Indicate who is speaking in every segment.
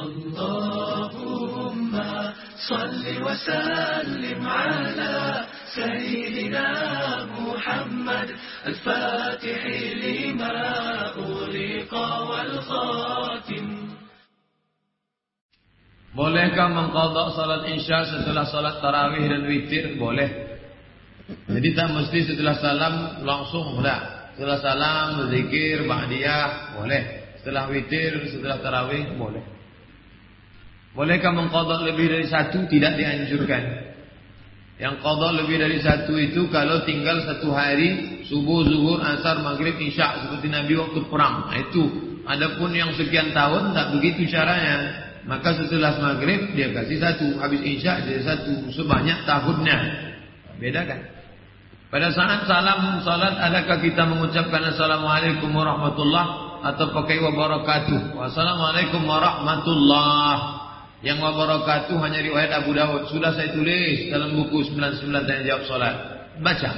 Speaker 1: اللهم صل وسلم على سيدنا محمد الفاتح لما أغلق والخاتم
Speaker 2: Bolehkah mengkodok salat isya setelah salat tarawih dan witir? Boleh. Jadi tak mesti setelah salam langsung enggak. Setelah salam berzikir, ba'diyah, boleh. Setelah witir, setelah tarawih, boleh. Bolehkah mengkodok lebih dari satu? Tidak dianjurkan. Yang kodok lebih dari satu itu kalau tinggal satu hari subuh, zuhur, asar, maghrib, isya seperti Nabi waktu perang. Nah, itu. Adapun yang sekian tahun tak begitu caranya. Maka setelah maghrib dia kasih satu, habis isya dia satu, sebanyak tahunnya. Beda kan? Pada saat salam salat adakah kita mengucapkan assalamualaikum warahmatullah atau pakai wabarakatuh? Wassalamualaikum warahmatullah. Yang wabarakatuh hanya riwayat Abu Dawud. Sudah saya tulis dalam buku 99 dan jawab salat. Baca.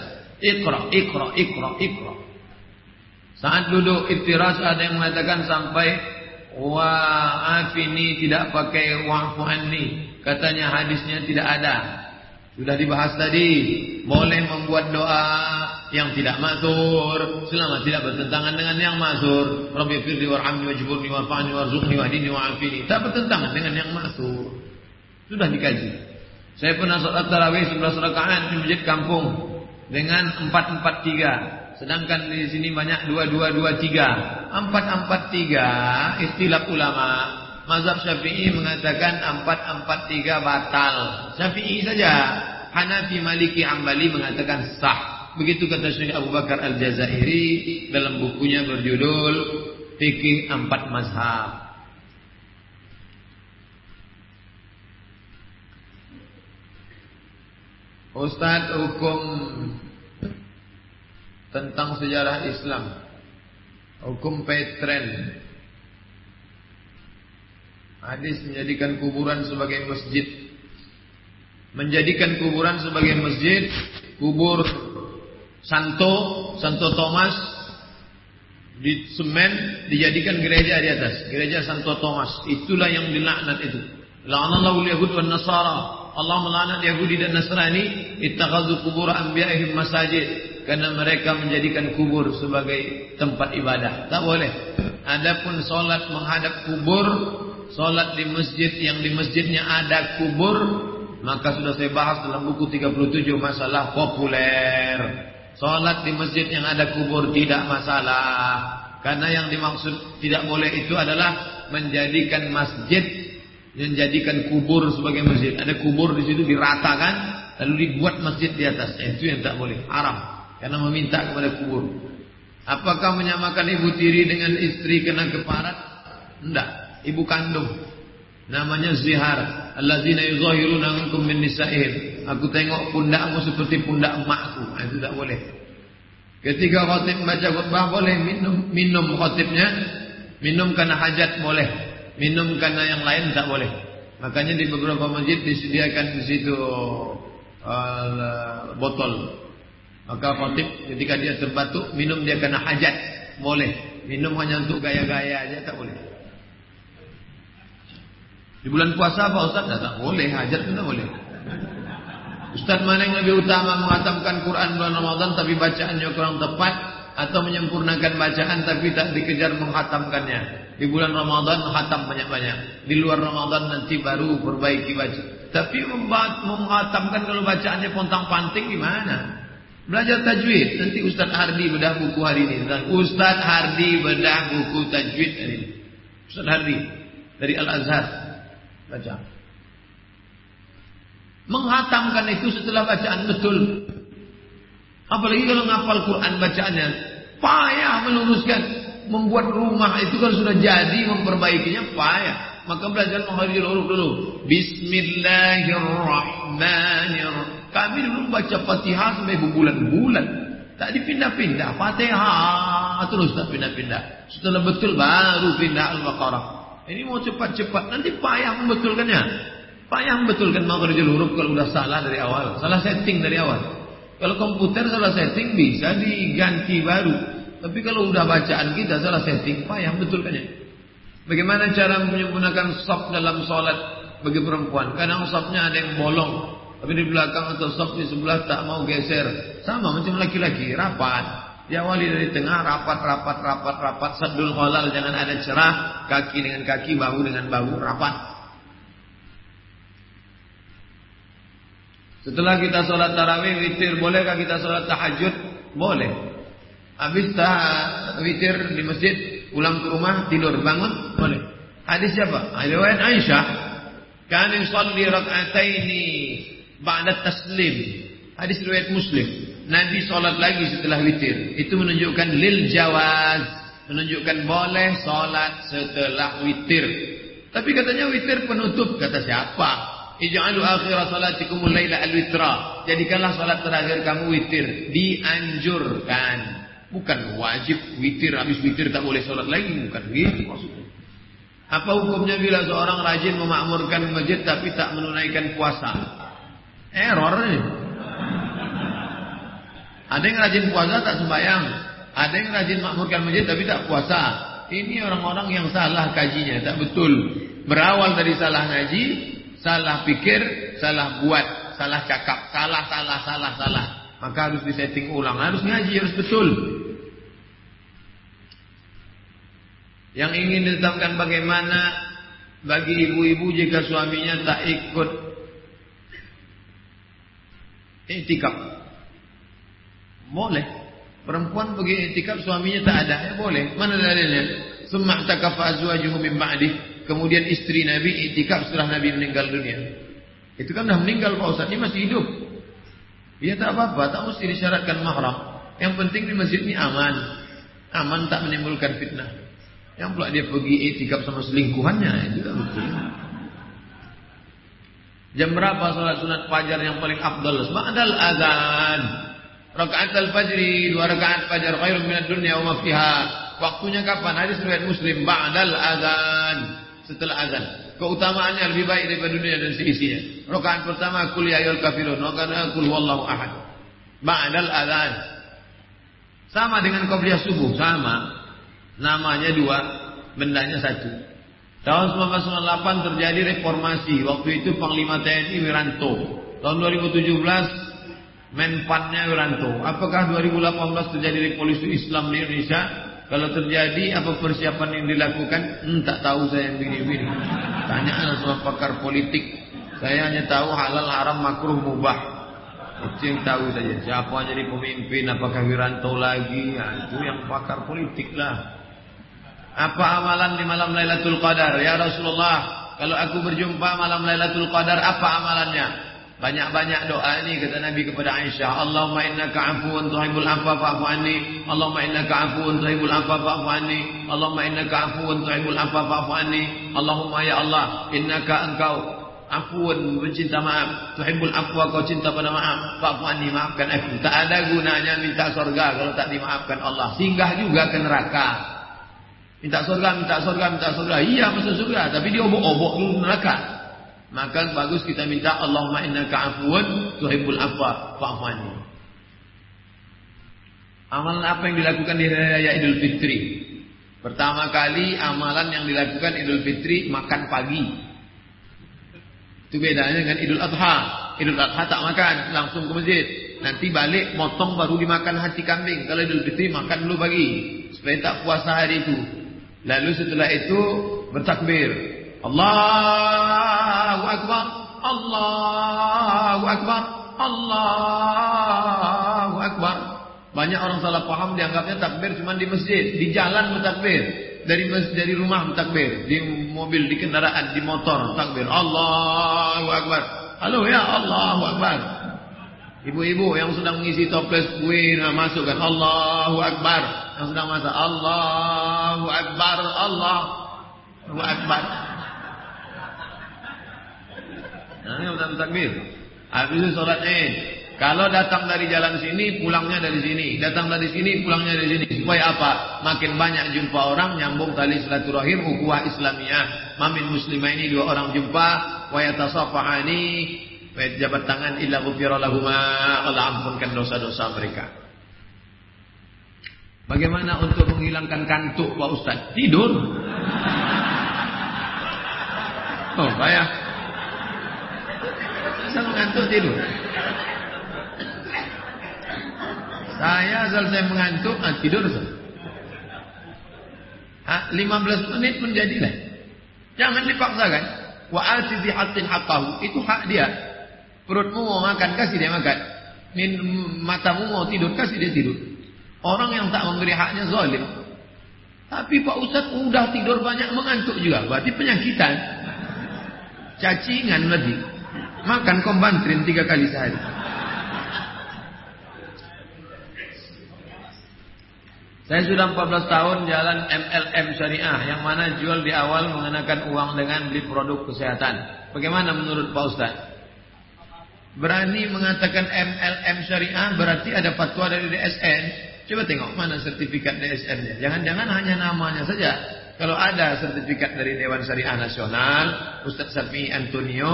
Speaker 2: Iqra, iqra, iqra, iqra. Saat duduk iftiras ada yang mengatakan sampai Wa afini tidak pakai wa'fu. Katanya hadisnya tidak ada. Sudah dibahas tadi. Boleh membuat doa yang tidak matur selama tidak bertentangan dengan yang matur. Rabbi firli warhamni wajburni warfa'ni warzuqni wahdini wa'afini. Tak bertentangan dengan yang matur. Sudah dikaji. Saya pernah sholat tarawih 11 rakaat di masjid kampung dengan 443. Sedangkan di sini banyak dua dua dua tiga, empat empat tiga. Istilah ulama Mazhab Syafi'i mengatakan empat empat tiga batal. Syafi'i saja. Hanafi Maliki Ambali mengatakan sah. Begitu kata Syekh Abu Bakar Al-Jazairi dalam bukunya berjudul Fikih Empat Mazhab. Ustaz hukum tentang sejarah Islam. Hukum Petren. Hadis menjadikan kuburan sebagai masjid. Menjadikan kuburan sebagai masjid, kubur Santo, Santo Thomas di semen dijadikan gereja di atas, gereja Santo Thomas. Itulah yang dilaknat itu. La'anallahu al-yahud wan nasara. Allah melaknat Yahudi dan Nasrani ittakhadhu qubur anbiya'ihim masajid karena mereka menjadikan kubur sebagai tempat ibadah. Tak boleh. Adapun solat menghadap kubur, solat di masjid yang di masjidnya ada kubur, maka sudah saya bahas dalam buku 37 masalah populer. Solat di masjid yang ada kubur tidak masalah. Karena yang dimaksud tidak boleh itu adalah menjadikan masjid menjadikan kubur sebagai masjid. Ada kubur di situ diratakan lalu dibuat masjid di atas. Itu yang tak boleh, haram. Karena meminta kepada kubur. Apakah menyamakan ibu tiri dengan istri kena keparat? Tidak. Ibu kandung. Namanya zihar. Allazina yuzahiruna minkum min nisa'ihim. Aku tengok pundakmu seperti pundak emakku. Nah, itu tidak boleh. Ketika khatib baca khutbah boleh minum minum khatibnya. Minum karena hajat boleh. Minum karena yang lain tak boleh. Makanya di beberapa masjid disediakan di situ uh, botol maka khatib ketika dia terbatuk minum dia kena hajat boleh. Minum hanya untuk gaya-gaya aja tak boleh. Di bulan puasa apa Ustaz? Tak, boleh, hajat pun tak boleh. Ustaz mana yang lebih utama menghatamkan Quran bulan Ramadan tapi bacaannya kurang tepat atau menyempurnakan bacaan tapi tak dikejar menghatamkannya. Di bulan Ramadan khatam banyak-banyak. Di luar Ramadan nanti baru perbaiki baca. Tapi menghatamkan kalau bacaannya pontang-panting gimana? Belajar tajwid. Nanti Ustaz Hardi bedah buku hari ini. Ustaz Hardi bedah buku tajwid hari ini. Ustaz Hardi dari Al-Azhar. Baca. Menghatamkan itu setelah bacaan betul. Apalagi kalau ngapal Quran bacaannya. Payah meluruskan. Membuat rumah itu kalau sudah jadi memperbaikinya payah. Maka belajar menghafal huruf dulu. Bismillahirrahmanirrahim. Kami dulu baca Fatihah sampai berbulan-bulan. Tak dipindah-pindah. Fatihah terus tak pindah-pindah. Setelah betul baru pindah Al-Baqarah. Ini mau cepat-cepat. Nanti payah membetulkannya. Payah membetulkan makhrajul huruf kalau sudah salah dari awal. Salah setting dari awal. Kalau komputer salah setting bisa diganti baru. Tapi kalau sudah bacaan kita salah setting, payah membetulkannya. Bagaimana cara menyempurnakan sop dalam sholat bagi perempuan? Kadang sopnya ada yang bolong, tapi di belakang atau sop di sebelah tak mau geser. Sama macam laki-laki, rapat. Diawali dari tengah, rapat, rapat, rapat, rapat, sadul halal, jangan ada cerah, kaki dengan kaki, bahu dengan bahu, rapat. Setelah kita sholat tarawih, witir, bolehkah kita sholat tahajud? Boleh. Habis tah witir di masjid, pulang ke rumah, tidur, bangun, boleh. Hadis siapa? Riwayat Aisyah. Kan yusalli rak'ataini ba'da taslim. Hadis riwayat Muslim. Nabi sholat lagi setelah witir. Itu menunjukkan lil jawaz. Menunjukkan boleh sholat setelah witir. Tapi katanya witir penutup. Kata siapa? Ij'alu akhira salatikumul layla al-witra. Jadikanlah sholat terakhir kamu witir. Dianjurkan. Bukan wajib witir. Habis witir tak boleh sholat lagi. Bukan gitu maksudnya. Apa hukumnya bila seorang rajin memakmurkan masjid tapi tak menunaikan puasa? Error nih. Ada yang rajin puasa tak sembahyang. Ada yang rajin makmurkan masjid tapi tak puasa. Ini orang-orang yang salah kajinya, tak betul. Berawal dari salah ngaji, salah pikir, salah buat, salah cakap, salah, salah, salah, salah. Maka harus disetting ulang, harus ngaji, harus betul. Yang ingin ditetapkan bagaimana bagi ibu-ibu jika suaminya tak ikut itikaf. Boleh. Perempuan pergi itikaf suaminya tak ada, ya boleh. Mana dalilnya? Summa takafa azwajuhu min ba'dih. Kemudian istri Nabi itikaf setelah Nabi meninggal dunia. Itu kan dah meninggal Pak Ustaz, ini masih hidup. Dia tak apa-apa, tak mesti disyaratkan mahram. Yang penting di masjid ini aman. Aman tak menimbulkan fitnah. Yang pula dia pergi itikaf sama selingkuhannya, itu tak betul. Jam berapa sholat sunat fajar yang paling afdal? Ba'dal azan. Rakaat al-fajri, dua rakaat fajar khairun minad dunya wa ma. Waktunya kapan? Hadis riwayat Muslim ba'dal azan. Setelah azan. Keutamaannya lebih baik daripada dunia dan seisinya. Rakaat pertama kul ya ayyuhal kafirun, rakaat kul huwallahu ahad. Ba'dal azan. Sama dengan qabliyah subuh, sama. Namanya dua, bendanya satu. Tahun 1998 terjadi reformasi. Waktu itu Panglima TNI Wiranto. Tahun 2017 Menpannya Wiranto. Apakah 2018 terjadi revolusi Islam di Indonesia? Kalau terjadi, apa persiapan yang dilakukan? Hmm, tak tahu saya begini-begini. Tanya sama pakar politik. Saya hanya tahu halal, haram, makruh, mubah. Itu yang tahu saja. Siapa jadi pemimpin? Apakah Wiranto lagi? Ya, itu yang pakar politik lah. Apa amalan di malam Lailatul Qadar? Ya Rasulullah, kalau aku berjumpa malam Lailatul Qadar, apa amalannya? Banyak-banyak doa ini kata Nabi kepada Aisyah, Allahumma innaka afuwun tuhibbul afwa fa'fu anni. Allahumma innaka afuwun tuhibbul afwa fa'fu anni. Allahumma innaka afuwun tuhibbul afwa fa'fu anni. Allahumma ya Allah, innaka engkau afuwun mencinta maaf, tuhibbul afwa kau cinta pada maaf, fa'fu anni maafkan aku. Tak ada gunanya minta surga kalau tak dimaafkan Allah. Singgah juga ke neraka. Minta surga, minta surga, minta surga. Iya masuk surga, tapi dia obok-obok dulu neraka. Maka bagus kita minta Allahumma innaka afuwun tuhibbul afwa fa'fu anni. Amalan apa yang dilakukan di hari raya Idul Fitri? Pertama kali amalan yang dilakukan Idul Fitri makan pagi. Itu bedanya dengan Idul Adha. Idul Adha tak makan, langsung ke masjid. Nanti balik motong baru dimakan hati kambing. Kalau Idul Fitri makan dulu pagi supaya tak puasa hari itu. Lalu setelah itu bertakbir. Allahu Akbar Allahu Akbar Allahu Akbar. Banyak orang salah paham dianggapnya takbir cuma di masjid Di jalan bertakbir Dari masjid, dari rumah bertakbir Di mobil, di kendaraan, di motor takbir Allahu Akbar. Halo ya Allahu Akbar. Ibu-ibu yang sedang mengisi toples kue nah, masukkan. Allahu Akbar. Yang sedang masak. Allahu Akbar Allahu Akbar Nah, ini udah takbir. Habis itu sholat Id. Kalau datang dari jalan sini, pulangnya dari sini. Datang dari sini, pulangnya dari sini. Supaya apa? Makin banyak jumpa orang, nyambung tali silaturahim, ukhuwah Islamiyah. Mamin muslimah ini dua orang jumpa, wa yatasafahani, wa jabat tangan illa ghufira Allah ampunkan dosa-dosa mereka. Bagaimana untuk menghilangkan kantuk Pak Ustaz? Tidur. Oh, bayang. Asal mengantuk tidur. Saya saya mengantuk, ah, tidur. Ah, 15 menit pun jadilah. Jangan dipaksakan. Wa atizi haqqin haqqahu. Itu hak dia. Perutmu mau makan, kasih dia makan. Min, matamu mau tidur, kasih dia tidur. Orang yang tak memberi haknya zalim. Tapi Pak Ustaz udah tidur banyak mengantuk juga. Berarti penyakitan. Cacingan lagi. Makan kombantrin tiga kali sehari. Saya sudah 14 tahun jalan MLM syariah yang mana jual di awal mengenakan uang dengan beli produk kesehatan. Bagaimana menurut Pak Ustaz? Berani mengatakan MLM syariah berarti ada fatwa dari DSN. Coba tengok mana sertifikat DSN-nya. Jangan-jangan hanya namanya saja. Kalau ada sertifikat dari Dewan Syariah Nasional, Ustaz Safi Antonio,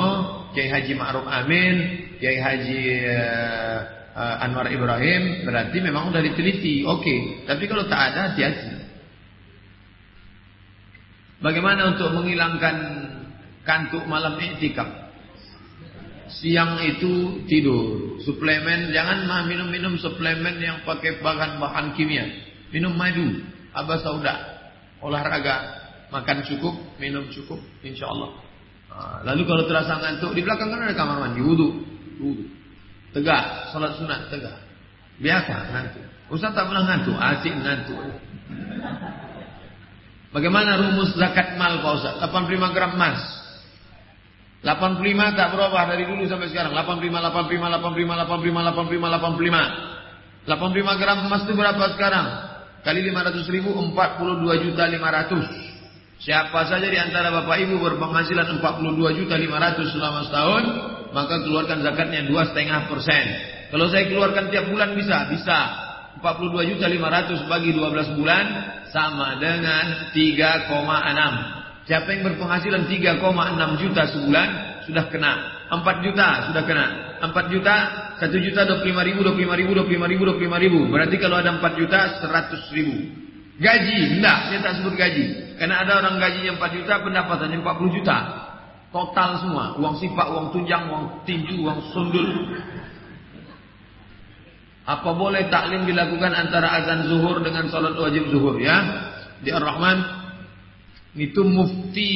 Speaker 2: Kiai Haji Ma'ruf Amin, Kiai Haji uh, uh, Anwar Ibrahim berarti memang sudah diteliti. Oke, okay. tapi kalau tak ada hati-hati. Bagaimana untuk menghilangkan kantuk malam iktikaf? Siang itu tidur, suplemen jangan minum-minum suplemen yang pakai bahan-bahan kimia. Minum madu, abah sauda, olahraga, makan cukup, minum cukup, insya Allah. Ah, lalu kalau terasa ngantuk, di belakang kan ada kamar mandi, wudhu, wudhu. Tegak, salat sunat tegak. Biasa ngantuk. Ustaz tak pernah ngantuk, asik ngantuk. Bagaimana rumus zakat mal Pak Ustaz? 85 gram emas. 85 tak berubah dari dulu sampai sekarang. 85, 85, 85, 85, 85, 85. 85 gram emas itu berapa sekarang? Kali 500 ribu, 42 juta 500. Siapa saja di antara bapak ibu berpenghasilan 42 juta 500 selama setahun, maka keluarkan zakatnya dua setengah persen. Kalau saya keluarkan tiap bulan bisa, bisa. 42 juta 500 bagi 12 bulan sama dengan 3,6. Siapa yang berpenghasilan 3,6 juta sebulan sudah kena. 4 juta sudah kena. 4 juta, 1 juta 25 ribu, 25 ribu, 25 ribu, 25 ribu. Berarti kalau ada 4 juta 100 ribu. Gaji, enggak, saya tak sebut gaji. Karena ada orang gajinya 4 juta, pendapatannya 40 juta. Total semua, uang sifat, uang tunjang, uang tinju, uang sundul. Apa boleh taklim dilakukan antara azan zuhur dengan salat wajib zuhur ya? Di Ar-Rahman itu mufti.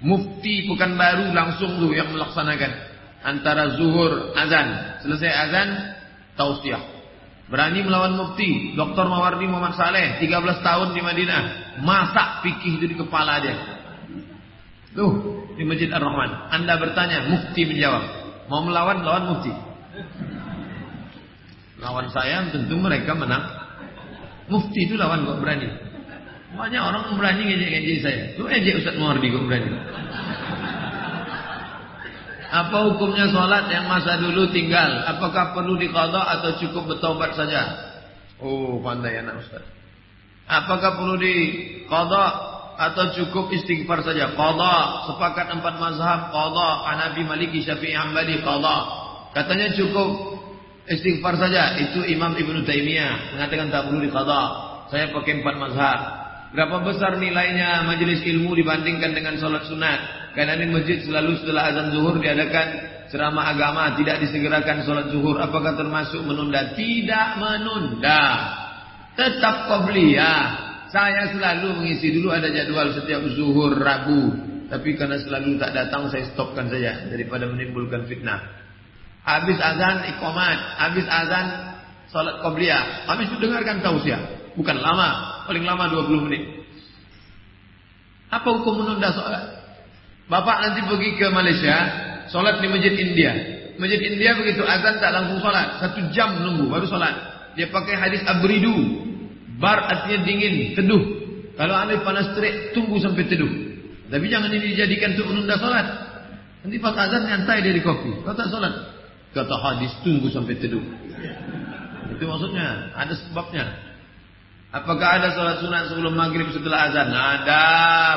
Speaker 2: Mufti bukan baru langsung tuh yang melaksanakan antara zuhur azan. Selesai azan tausiah. Berani melawan mufti Dr. Mawardi Muhammad Saleh 13 tahun di Madinah Masak fikih itu di kepala dia Tuh di Masjid Ar-Rahman. Anda bertanya, mufti menjawab. Mau melawan, lawan mufti. Lawan saya tentu mereka menang. Mufti itu lawan kok berani. Banyak orang berani ngejek-ngejek saya. Itu ejek Ustaz Muhardi kok berani. Apa hukumnya sholat yang masa dulu tinggal? Apakah perlu dikodok atau cukup bertobat saja? Oh, pandai anak Ustaz. Apakah perlu dikodok atau cukup istighfar saja? Qadha. Sepakat empat mazhab qadha. Hanafi, Maliki, Syafi'i, Hambali qadha. Katanya cukup istighfar saja. Itu Imam Ibnu Taimiyah mengatakan tak perlu diqadha. Saya pakai empat mazhab. Berapa besar nilainya majelis ilmu dibandingkan dengan sholat sunat? Karena di masjid selalu setelah azan zuhur diadakan ceramah agama, tidak disegerakan sholat zuhur. Apakah termasuk menunda? Tidak menunda. Tetap qobliyah. Saya selalu mengisi dulu ada jadwal setiap zuhur Rabu. Tapi karena selalu tak datang saya stopkan saja daripada menimbulkan fitnah. Habis azan ikomat, habis azan salat qabliyah. Habis itu dengarkan tausiah. Bukan lama, paling lama 20 menit. Apa hukum menunda salat? Bapak nanti pergi ke Malaysia, salat di Masjid India. Masjid India begitu azan tak langsung salat, satu jam nunggu baru salat. Dia pakai hadis abridu, Bar artinya dingin, teduh. Kalau anda panas terik, tunggu sampai teduh. Tapi jangan ini dijadikan untuk menunda sholat. Nanti pas azan nyantai dari kopi. Kau tak sholat. Kata hadis, tunggu sampai teduh. Itu maksudnya, ada sebabnya. Apakah ada sholat sunat sebelum maghrib setelah azan? Ada.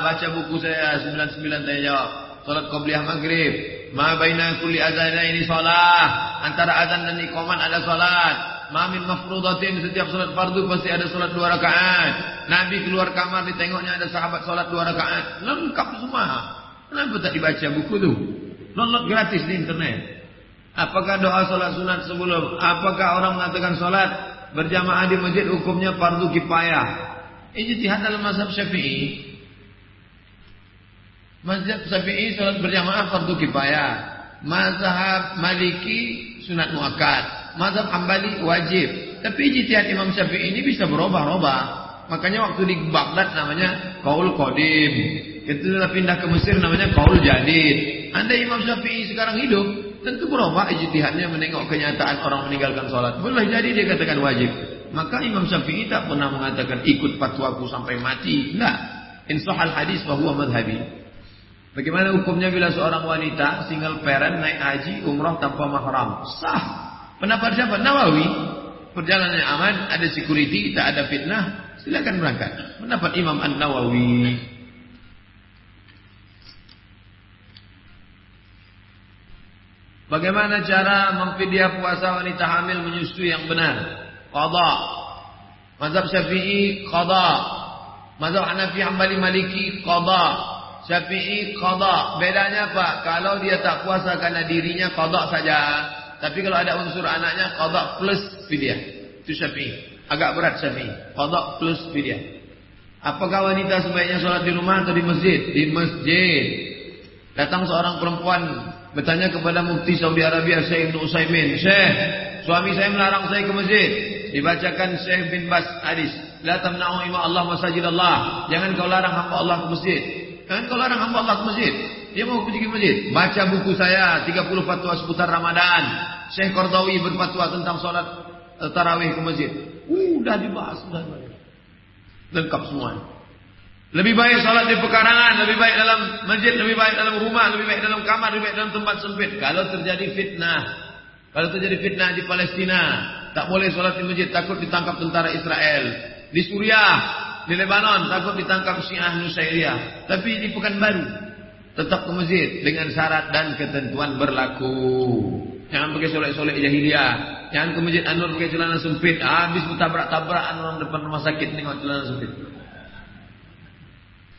Speaker 2: Baca buku saya 99 saya jawab. Sholat qobliyah maghrib. Ma baina kulli azan ini sholat. Antara azan dan iqaman ada sholat. Mamin mafrudatin setiap salat fardu pasti ada salat dua rakaat. Nabi keluar kamar ditengoknya ada sahabat salat dua rakaat. Lengkap semua. Kenapa tak dibaca buku tu? Download gratis di internet. Apakah doa solat sunat sebelum? Apakah orang mengatakan solat berjamaah di masjid hukumnya fardu kifayah? Ijtihad dalam mazhab Syafi'i. Mazhab Syafi'i solat berjamaah fardu kifayah. Mazhab Maliki sunat muakkad. Mazhab Hambali wajib. Tapi ijtihad Imam Syafi'i ini bisa berubah-ubah. Makanya waktu di Baghdad namanya Kaul Qadim. Ketika pindah ke Mesir namanya Kaul Jadid. Anda Imam Syafi'i sekarang hidup, tentu berubah ijtihadnya menengok kenyataan orang meninggalkan sholat. Boleh jadi dia katakan wajib. Maka Imam Syafi'i tak pernah mengatakan ikut fatwaku sampai mati. Enggak. Insahal hadis bahwa madhabi. Bagaimana hukumnya bila seorang wanita single parent naik haji umrah tanpa mahram? Sah. Pendapat siapa? Nawawi. Perjalanannya aman, ada security, tak ada fitnah, Silakan berangkat. Mendapat Imam An-Nawawi. Bagaimana cara memfidyah puasa wanita hamil menyusui yang benar? Qada. Mazhab Syafi'i qada. Mazhab Hanafi Hambali Maliki qada. Syafi'i qada. Bedanya apa? Kalau dia tak puasa karena dirinya qada saja. Tapi kalau ada unsur anaknya qada plus fidyah. Itu Syafi'i. Agak berat Syafi'i. Qadha plus fidyah. Apakah wanita sebaiknya sholat di rumah atau di masjid? Di masjid. Datang seorang perempuan bertanya kepada mufti Saudi Arabia Syekh Ibn Usaimin. Syekh, suami saya melarang saya ke masjid. Dibacakan Syekh bin Bas hadis. La tamna'u ima Allah masajid Allah. Jangan kau larang hamba Allah ke masjid. Jangan kau larang hamba Allah ke masjid. Dia mau pergi ke masjid. Baca buku saya 30 fatwa seputar Ramadan. Syekh Qardawi berfatwa tentang sholat eh, tarawih ke masjid. Udah dibahas, sudah lengkap semua. Lebih baik salat di pekarangan, lebih baik dalam masjid, lebih baik dalam rumah, lebih baik dalam kamar, lebih baik dalam tempat sempit. Kalau terjadi fitnah, kalau terjadi fitnah di Palestina, tak boleh salat di masjid, takut ditangkap tentara Israel. Di Suriah, di Lebanon, takut ditangkap Syiah Nusairiyah. Tapi di Pekanbaru, tetap ke masjid dengan syarat dan ketentuan berlaku. Jangan pakai solek-solek jahiliyah. Jangan ke masjid Anur pakai celana sempit. Habis bertabrak-tabrakan orang depan rumah sakit tengok celana sempit.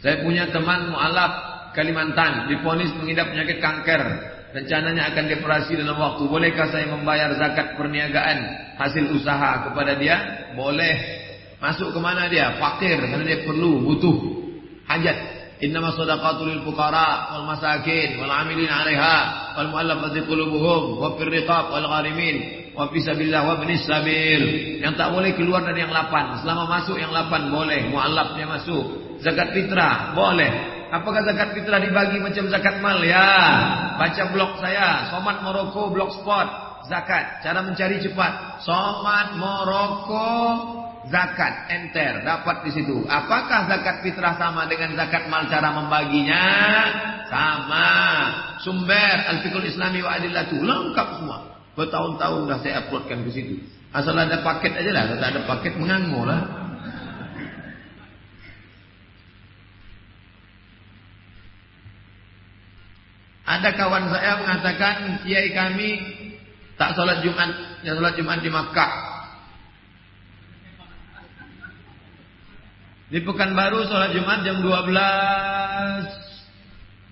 Speaker 2: Saya punya teman mualaf Kalimantan diponis mengidap penyakit kanker. Rencananya akan dioperasi dalam waktu. Bolehkah saya membayar zakat perniagaan hasil usaha kepada dia? Boleh. Masuk ke mana dia? Fakir karena dia perlu, butuh, hajat. Innama sadaqatu lil fuqara wal masakin wal amilin 'alaiha wal mu'allafati qulubuhum wa fir riqab wal gharimin wa fi sabilillah wa ibnis sabil. Yang tak boleh keluar dari yang lapan. Selama masuk yang lapan boleh, mu'allafnya masuk. Zakat fitrah boleh. Apakah zakat fitrah dibagi macam zakat mal? Ya. Baca blog saya, Somat Moroko Blogspot. Zakat, cara mencari cepat. Somat Moroko zakat enter dapat di situ. Apakah zakat fitrah sama dengan zakat mal cara membaginya? Sama. Sumber Al-Fiqhul Islami wa Adillatu lengkap semua. Bertahun-tahun dah saya uploadkan ke situ. Asal ada paket aja lah, kalau tak ada paket mengangur lah. Ada kawan saya mengatakan kiai kami tak sholat Jumat, yang sholat Jumat di Makkah. Di Pekanbaru sholat Jumat jam 12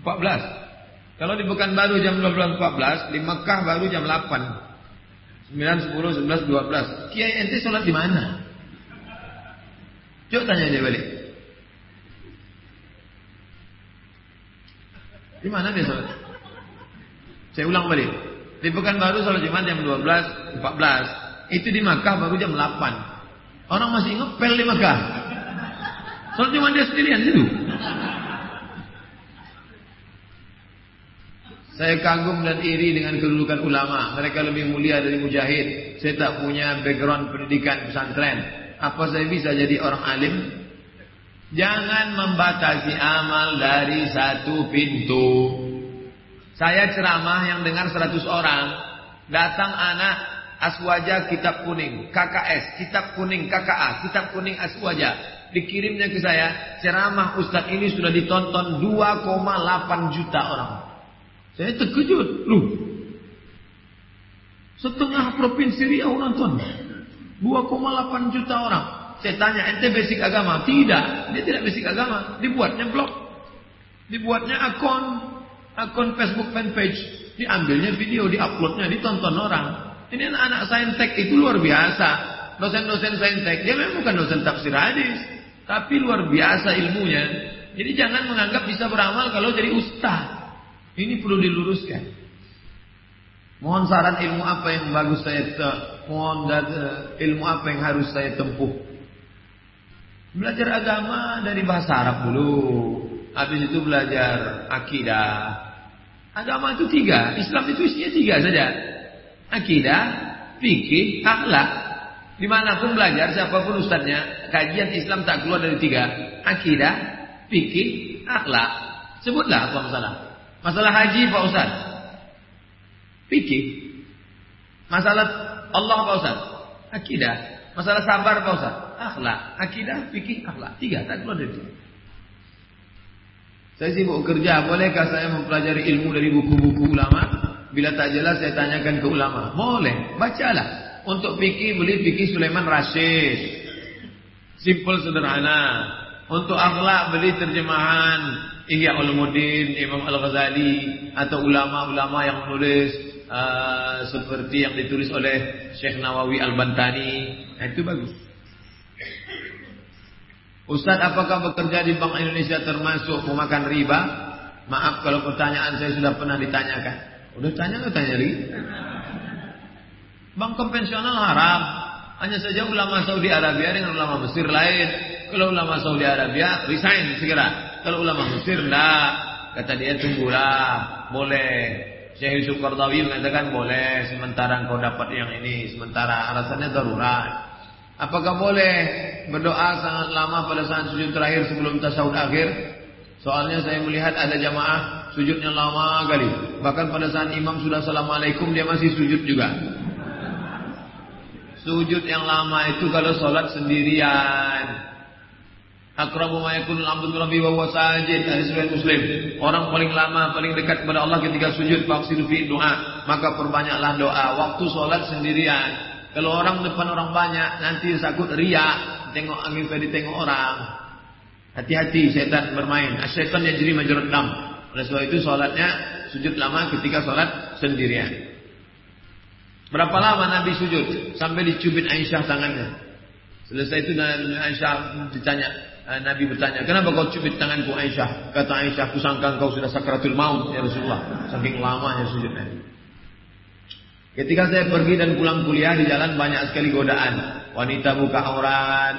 Speaker 2: 14. Kalau di Pekanbaru jam 12 14, di Mekah baru jam 8. 9 10 11 12. Kiai ente sholat di mana? Coba tanya dia balik. Di mana dia sholat? Saya ulang balik. Di Pekanbaru sholat Jumat jam 12 14. Itu di Mekah baru jam 8. Orang masih ngepel di Mekah. Soal cuma dia sendirian itu. Saya kagum dan iri dengan kedudukan ulama. Mereka lebih mulia dari mujahid. Saya tak punya background pendidikan pesantren. Apa saya bisa jadi orang alim? Jangan membatasi amal dari satu pintu. Saya ceramah yang dengar 100 orang. Datang anak aswaja kitab kuning. KKS, kitab kuning KKA, kitab kuning aswaja dikirimnya ke saya, ceramah Ustadz ini sudah ditonton 2,8 juta orang. Saya terkejut, loh. Setengah provinsi Riau nonton. 2,8 juta orang. Saya tanya, ente basic agama? Tidak, dia tidak basic agama. Dibuatnya blog. Dibuatnya akun, akun Facebook fanpage, diambilnya video, diuploadnya, ditonton orang. Ini anak-anak saintek itu luar biasa. Dosen-dosen saintek, dia memang bukan dosen tafsir hadis, tapi luar biasa ilmunya. Jadi jangan menganggap bisa beramal kalau jadi ustaz. Ini perlu diluruskan. Mohon saran ilmu apa yang bagus saya mohon eh, ilmu apa yang harus saya tempuh. Belajar agama dari bahasa Arab dulu. Habis itu belajar akidah. Agama itu tiga. Islam itu isinya tiga saja. Akidah, fikih, akhlak. Di mana pun belajar, siapa pun ustadznya, kajian Islam tak keluar dari tiga. Akidah, fikih, akhlak. Sebutlah apa masalah. Masalah haji Pak Ustaz. Fikih. Masalah Allah Pak Ustaz. Akidah. Masalah sabar Pak Ustaz. Akhlak. Akidah, fikih, akhlak. Tiga, tak keluar dari tiga. Saya sibuk kerja, bolehkah saya mempelajari ilmu dari buku-buku ulama? Bila tak jelas saya tanyakan ke ulama. Boleh, bacalah. Untuk fikih beli fikih Sulaiman Rashid. Simple sederhana. Untuk akhlak beli terjemahan Ihya Ulumuddin, Imam Al-Ghazali atau ulama-ulama yang menulis uh, seperti yang ditulis oleh Syekh Nawawi Al-Bantani. Nah, itu bagus. Ustaz apakah bekerja di Bank Indonesia termasuk memakan riba? Maaf kalau pertanyaan saya sudah pernah ditanyakan. Udah tanya nggak tanya lagi? Bank konvensional haram. Hanya saja ulama Saudi Arabia dengan ulama Mesir lain. Kalau ulama Saudi Arabia resign segera. Kalau ulama Mesir enggak. Kata dia tunggulah. Boleh. Syekh Yusuf Qardawi mengatakan boleh. Sementara engkau dapat yang ini. Sementara alasannya darurat. Apakah boleh berdoa sangat lama pada saat sujud terakhir sebelum tasawuf akhir? Soalnya saya melihat ada jamaah sujudnya lama kali. Bahkan pada saat imam sudah assalamualaikum dia masih sujud juga. Sujud yang lama itu kalau sholat sendirian. Akrabu ma yakunul abdu rabbi wa huwa sajid hadis riwayat Muslim. Orang paling lama paling dekat kepada Allah ketika sujud faksir fi doa, maka perbanyaklah doa waktu sholat sendirian. Kalau orang depan orang banyak, nanti sakut ria, tengok angin tadi tengok orang. Hati-hati setan bermain. Setan yang jadi majurat dam. Oleh sebab itu sholatnya sujud lama ketika sholat sendirian. Berapa lama Nabi sujud? Sampai dicubit Aisyah tangannya. Selesai itu Aisyah ditanya, eh, Nabi bertanya, kenapa kau cubit tanganku Aisyah? Kata Aisyah, kusangka kau sudah sakratul maut ya Rasulullah. Saking lamanya sujudnya. Ketika saya pergi dan pulang kuliah di jalan banyak sekali godaan. Wanita buka aurat,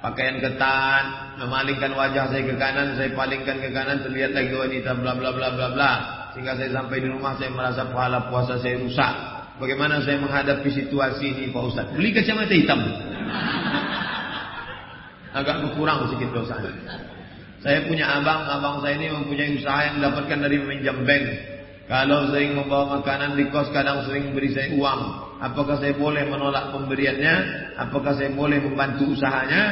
Speaker 2: pakaian ketan, memalingkan wajah saya ke kanan, saya palingkan ke kanan, terlihat lagi wanita bla bla bla bla bla. Sehingga saya sampai di rumah saya merasa pahala puasa saya rusak. Bagaimana saya menghadapi situasi ini Pak Ustaz? Beli kacamata hitam. Agak berkurang sedikit dosa. Saya punya abang, abang saya ini mempunyai usaha yang mendapatkan dari meminjam bank. Kalau sering membawa makanan di kos kadang sering beri saya uang. Apakah saya boleh menolak pemberiannya? Apakah saya boleh membantu usahanya?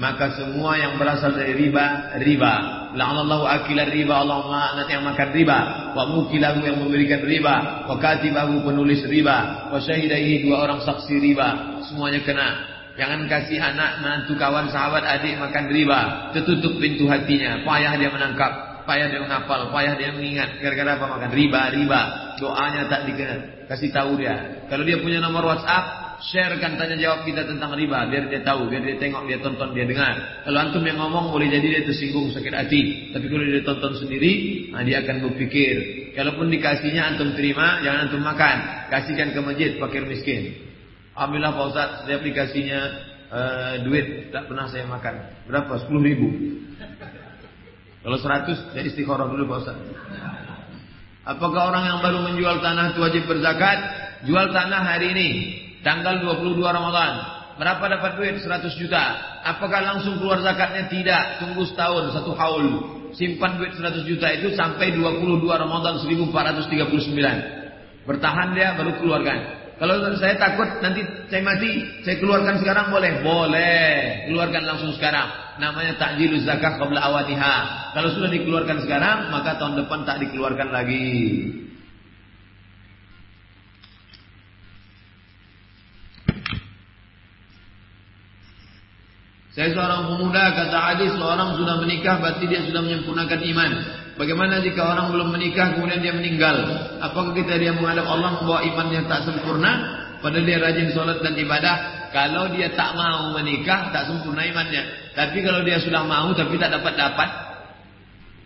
Speaker 2: Maka semua yang berasal dari riba, riba. La'anallahu akilar riba, Allah melaknat yang makan riba. Wa mukilahu yang memberikan riba. Wa katibahu penulis riba. Wa syahidaihi dua orang saksi riba. Semuanya kena. Jangan kasih anak, menantu, kawan, sahabat, adik makan riba. Tertutup pintu hatinya. Payah dia menangkap payah dia menghafal, payah dia mengingat. Gara-gara apa makan riba, riba. Doanya tak dikenal. Kasih tahu dia. Kalau dia punya nomor WhatsApp, sharekan tanya jawab kita tentang riba biar dia tahu, biar dia tengok, dia tonton, dia dengar. Kalau antum yang ngomong boleh jadi dia tersinggung sakit hati, tapi kalau dia tonton sendiri, nah dia akan berpikir. Kalaupun dikasihnya antum terima, jangan antum makan, kasihkan ke masjid fakir miskin. Alhamdulillah Pak Ustaz, setiap dikasihnya uh, duit tak pernah saya makan. Berapa? 10 ribu. Kalau 100 saya istikharah dulu Pak Ustaz. Apakah orang yang baru menjual tanah itu wajib berzakat? Jual tanah hari ini, tanggal 22 Ramadan. Berapa dapat duit? 100 juta. Apakah langsung keluar zakatnya? Tidak. Tunggu setahun, satu haul. Simpan duit 100 juta itu sampai 22 Ramadan 1439. Bertahan dia baru keluarkan. Kalau saya takut nanti saya mati, saya keluarkan sekarang boleh? Boleh. Keluarkan langsung sekarang. Namanya takjiluz zakat qabla awaniha. Kalau sudah dikeluarkan sekarang, maka tahun depan tak dikeluarkan lagi. Saya seorang pemuda kata hadis seorang sudah menikah berarti dia sudah menyempurnakan iman. Bagaimana jika orang belum menikah kemudian dia meninggal? Apakah kita dia menghadap Allah membawa imannya tak sempurna? Padahal dia rajin sholat dan ibadah. Kalau dia tak mau menikah, tak sempurna imannya. Tapi kalau dia sudah mau tapi tak dapat-dapat.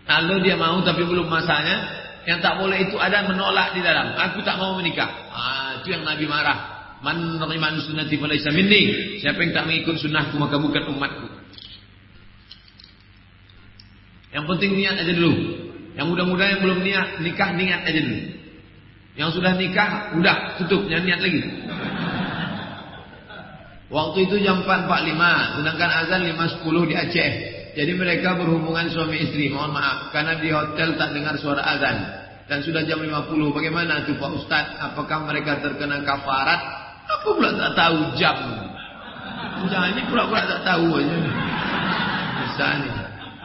Speaker 2: Kalau dia mau tapi belum masanya. Yang tak boleh itu ada menolak di dalam. Aku tak mau menikah. Ah, itu yang Nabi marah. Man nariman sunnati falaysa minni. Siapa yang tak mengikut sunnahku maka bukan umatku. Yang penting niat aja dulu. Yang muda-muda yang belum niat nikah niat aja dulu. Yang sudah nikah udah tutup jangan niat lagi. Waktu itu jam 4.45 sedangkan azan 5.10 di Aceh. Jadi mereka berhubungan suami istri. Mohon maaf karena di hotel tak dengar suara azan dan sudah jam 50. Bagaimana tuh Pak Ustaz? Apakah mereka terkena kafarat? Apa pula tak tahu jam? Jangan ini pula-pula tak tahu aja. Bisa nih.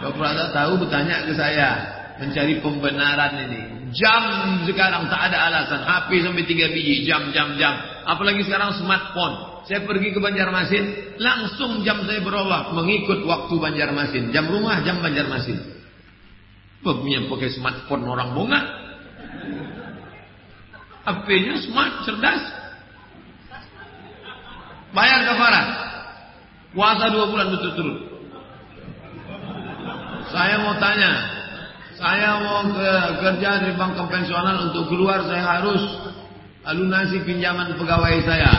Speaker 2: Kalau pula tak tahu bertanya ke saya mencari pembenaran ini. Jam sekarang tak ada alasan. HP sampai 3 biji, jam, jam, jam. Apalagi sekarang smartphone. Saya pergi ke Banjarmasin, langsung jam saya berubah mengikut waktu Banjarmasin. Jam rumah, jam Banjarmasin. Punya pakai smartphone orang bunga. HP-nya smart, cerdas. Bayar kafarat. Puasa dua bulan betul-betul. Saya mau tanya, saya mau ke kerja di bank konvensional untuk keluar saya harus lunasi pinjaman pegawai saya.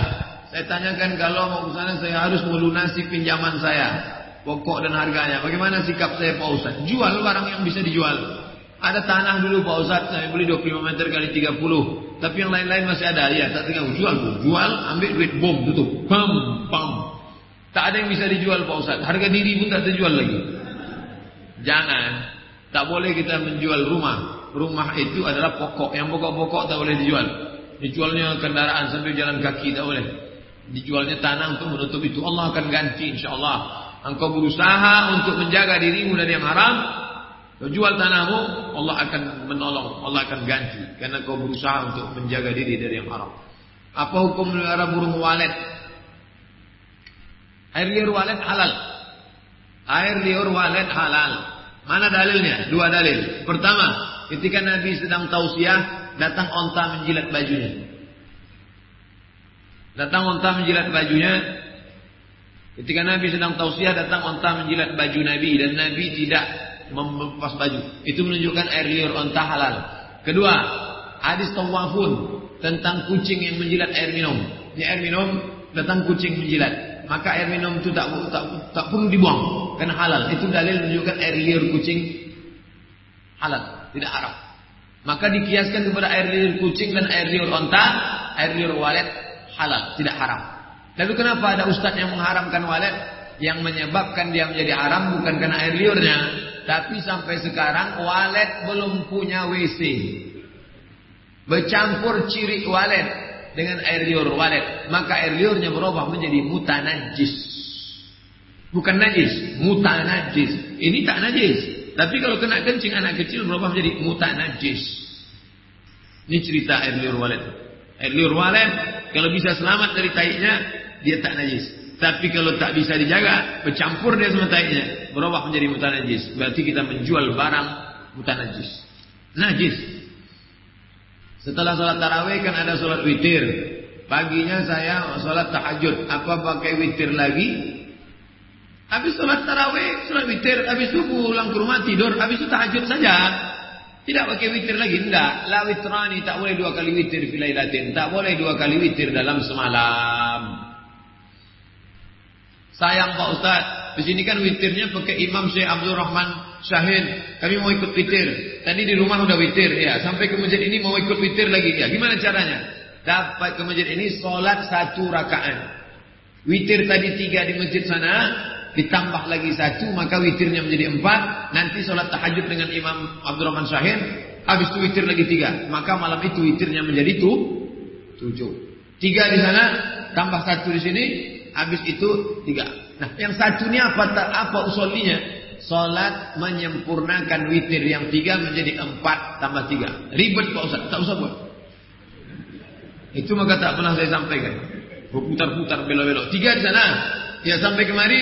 Speaker 2: Saya tanyakan kalau mau ke sana saya harus melunasi pinjaman saya. Pokok dan harganya. Bagaimana sikap saya Pak Ustaz? Jual barang yang bisa dijual. Ada tanah dulu Pak Ustaz, saya beli 25 meter kali 30. Tapi yang lain-lain masih ada. Ya, tak tinggal jual. Jual, ambil duit bom tutup. Pam, pam. Tak ada yang bisa dijual Pak Ustaz. Harga diri pun tak terjual lagi. Jangan. Tak boleh kita menjual rumah. Rumah itu adalah pokok. Yang pokok-pokok tak boleh dijual. Dijualnya kendaraan sambil jalan kaki tak boleh. Dijualnya tanah untuk menutup itu. Allah akan ganti insya Allah. Engkau berusaha untuk menjaga dirimu dari yang haram. Kau jual tanahmu, Allah akan menolong. Allah akan ganti. Karena kau berusaha untuk menjaga diri dari yang haram. Apa hukum melihara burung walet? Air liur walet halal. Air liur walet halal. Mana dalilnya? Dua dalil. Pertama, ketika Nabi sedang tausiah, datang onta menjilat bajunya. Datang onta menjilat bajunya. Ketika Nabi sedang tausiah, datang onta menjilat baju Nabi dan Nabi tidak mempas baju. Itu menunjukkan air liur onta halal. Kedua, hadis tawafun tentang kucing yang menjilat air minum. Ini air minum datang kucing menjilat maka air minum itu tak, tak, tak perlu dibuang karena halal. Itu dalil menunjukkan air liur kucing halal, tidak haram. Maka dikiaskan kepada air liur kucing dan air liur onta, air liur walet halal, tidak haram. Lalu kenapa ada ustaz yang mengharamkan walet? Yang menyebabkan dia menjadi haram bukan karena air liurnya, tapi sampai sekarang walet belum punya WC. Bercampur ciri walet dengan air liur walet, maka air liurnya berubah menjadi mutanajis. Bukan najis, mutanajis. Ini tak najis. Tapi kalau kena kencing anak kecil berubah menjadi mutanajis. Ini cerita air liur walet. Air liur walet kalau bisa selamat dari taiknya dia tak najis. Tapi kalau tak bisa dijaga, bercampur dia sama taiknya, berubah menjadi mutanajis. Berarti kita menjual barang mutanajis. Najis. Setelah sholat tarawih kan ada sholat witir. Paginya saya sholat tahajud. Apa pakai witir lagi? Habis sholat tarawih, sholat witir. Habis itu pulang ke rumah tidur. Habis itu tahajud saja. Tidak pakai witir lagi. Tidak. La witrani. Tak boleh dua kali witir filailatin. Tak boleh dua kali witir dalam semalam. Sayang Pak Ustaz. Di sini kan witirnya pakai Imam Syekh Abdul Rahman Syahid, kami mau ikut witir. Tadi di rumah udah witir, ya. Sampai ke masjid ini mau ikut witir lagi, ya. Gimana caranya? Dapat ke masjid ini sholat satu rakaat. Witir tadi tiga di masjid sana, ditambah lagi satu, maka witirnya menjadi empat. Nanti sholat tahajud dengan Imam Abdurrahman Syahid, habis itu witir lagi tiga. Maka malam itu witirnya menjadi tu, tujuh. Tiga di sana, tambah satu di sini, habis itu tiga. Nah, yang satunya apa? Apa usulinya? Salat menyempurnakan witir yang tiga menjadi empat tambah tiga. Ribet Pak Ustaz, tak usah buat. Itu maka tak pernah saya sampaikan. Berputar-putar belok-belok. Tiga di sana. Ya sampai kemari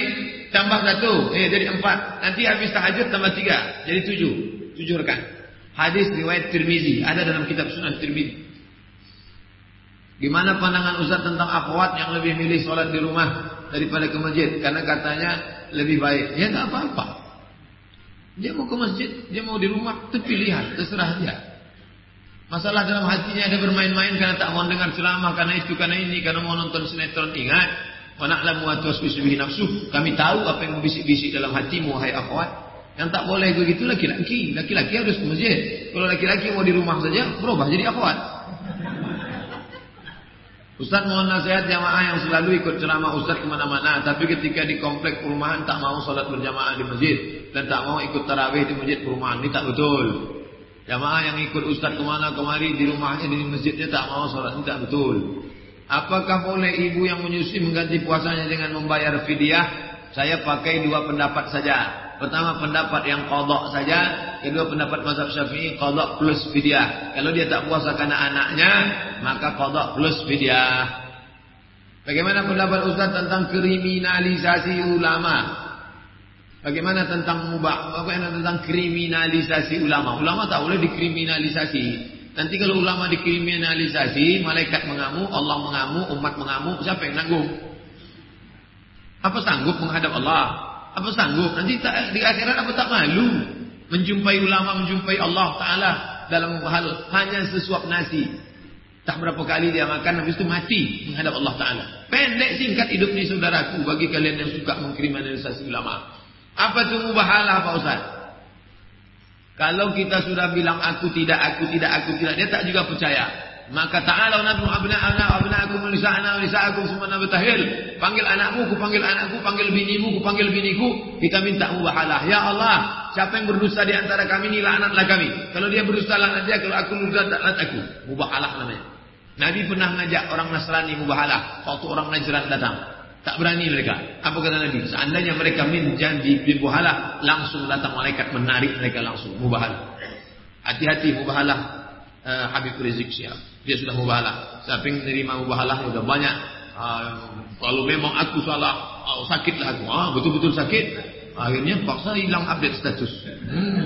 Speaker 2: tambah satu. Eh jadi empat. Nanti habis tahajud tambah tiga. Jadi tujuh. Tujuh rekan. Hadis riwayat Tirmizi ada dalam kitab Sunan Tirmizi. Gimana pandangan Ustaz tentang akhwat yang lebih milih sholat di rumah daripada ke masjid karena katanya lebih baik. Ya tak apa-apa. Dia mau ke masjid, dia mau di rumah, itu pilihan, terserah dia. Masalah dalam hatinya ada bermain-main karena tak mau dengar ceramah, karena itu, karena ini, karena mau nonton sinetron. Ingat, wa tuwaswisu bihi nafsu. Kami tahu apa yang membisik-bisik dalam hatimu, wahai akhwat. Yang tak boleh begitu laki-laki. Laki-laki harus ke masjid. Kalau laki-laki mau di rumah saja, berubah jadi akhwat. Ustaz mohon nasihat jamaah yang selalu ikut ceramah Ustaz ke mana-mana Tapi ketika di komplek perumahan tak mau sholat berjamaah di masjid Dan tak mau ikut tarawih di masjid perumahan Ini tak betul Jamaah yang ikut Ustaz ke mana kemari di rumahnya di masjidnya tak mau sholat Ini tak betul Apakah boleh ibu yang menyusui mengganti puasanya dengan membayar fidyah Saya pakai dua pendapat saja Pertama pendapat yang kodok saja, kedua pendapat mazhab Syafi'i kodok plus fidyah. Kalau dia tak puasa karena anaknya, maka kodok plus fidyah. Bagaimana pendapat Ustaz tentang kriminalisasi ulama? Bagaimana tentang mubah? Bagaimana tentang kriminalisasi ulama? Ulama tak boleh dikriminalisasi. Nanti kalau ulama dikriminalisasi, malaikat mengamuk, Allah mengamuk, umat mengamuk, siapa yang nanggung? Apa sanggup menghadap Allah? Apa sanggup? Nanti di akhirat apa tak malu? Menjumpai ulama, menjumpai Allah Ta'ala dalam hal hanya sesuap nasi. Tak berapa kali dia makan, habis itu mati menghadap Allah Ta'ala. Pendek singkat hidup ni saudaraku bagi kalian yang suka mengkriminalisasi ulama. Apa itu mubahalah Pak Ustaz? Kalau kita sudah bilang aku tidak, aku tidak, aku tidak, dia tak juga percaya. Maka ta'ala nad'u abna'ana wa abna'akum nisa'ana wa nisa'akum semua nabtahil. Panggil anakmu, ku panggil anakku, panggil binimu, ku panggil biniku. Kita minta mubahalah. Ya Allah, siapa yang berdusta di antara kami ini laknatlah kami. Kalau dia berdusta laknat dia, kalau aku berdusta laknat aku. Mubahalah namanya. Nabi pernah ngajak orang Nasrani mubahalah. Waktu orang Najran datang. Tak berani mereka. Apa kata Nabi? Seandainya mereka menjanji mubahalah, langsung datang malaikat menarik mereka langsung mubahalah. Hati-hati mubahalah uh, Habib Rizik Syihab. Dia sudah mubahalah. Samping menerima mubahalah sudah banyak. Uh, kalau memang aku salah, oh, sakitlah aku. Ah, betul-betul sakit. Akhirnya paksa hilang update status. Hmm.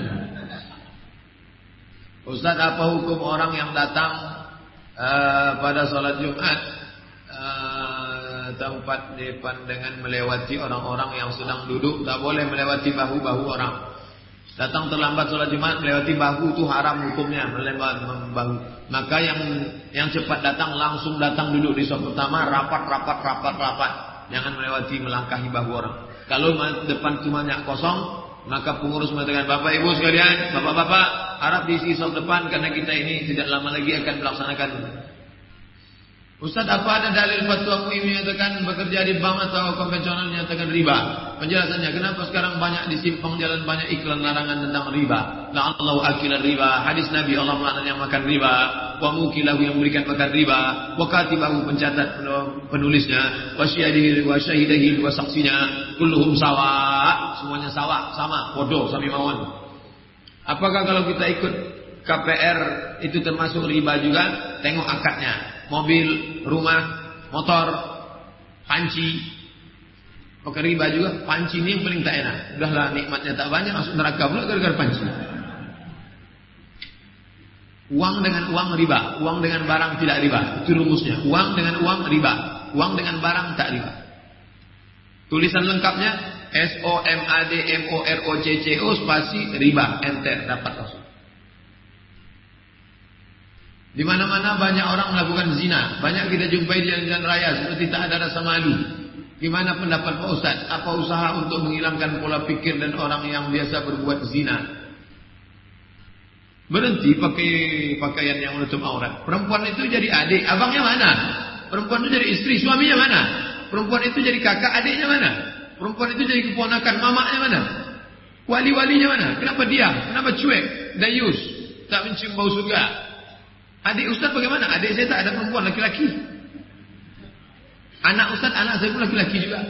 Speaker 2: Ustaz, apa hukum orang yang datang uh, pada sholat Jumat tempat depan dengan melewati orang-orang yang sedang duduk, tak boleh melewati bahu-bahu orang. Datang terlambat sholat Jumat melewati bahu itu haram hukumnya melewati bahu. Maka yang yang cepat datang langsung datang duduk di sop pertama rapat rapat rapat rapat. Jangan melewati melangkahi bahu orang. Kalau depan cuma kosong, maka pengurus mengatakan Bapak Ibu sekalian, Bapak-bapak harap diisi sop depan karena kita ini tidak lama lagi akan melaksanakan Ustaz apa ada dalil fatwa MUI menyatakan bekerja di bank atau konvensional menyatakan riba? Penjelasannya kenapa sekarang banyak di simpang jalan banyak iklan larangan tentang riba? La'allahu akilan riba. Hadis Nabi Allah melaknat yang makan riba. Wa mukilahu yang memberikan makan riba. Wa katibahu pencatat penulisnya. Wa syahidih wa syahidahi wa saksinya. Kulluhum sawa. Semuanya sawa, sama, bodoh, sami mawon. Apakah kalau kita ikut KPR itu termasuk riba juga? Tengok akadnya mobil, rumah, motor, panci. Pakai riba juga, panci ini yang paling tak enak. Udahlah nikmatnya tak banyak, masuk neraka pula gara-gara panci. Uang dengan uang riba, uang dengan barang tidak riba. Itu rumusnya. Uang dengan uang riba, uang dengan barang tak riba. Tulisan lengkapnya S O M A D M O R O C C O spasi riba, enter dapat langsung. Di mana-mana banyak orang melakukan zina. Banyak kita jumpai di jalan raya seperti tak ada rasa malu. Gimana pendapat Pak Ustaz? Apa usaha untuk menghilangkan pola pikir dan orang yang biasa berbuat zina? Berhenti pakai pakaian yang menutup aurat. Perempuan itu jadi adik, abangnya mana? Perempuan itu jadi istri, suaminya mana? Perempuan itu jadi kakak, adiknya mana? Perempuan itu jadi keponakan, mamanya mana? Wali-walinya mana? Kenapa diam? Kenapa cuek? Dayus, tak mencium bau surga. Adik Ustaz bagaimana? Adik saya tak ada perempuan laki-laki. Anak Ustaz, anak saya pun laki-laki juga.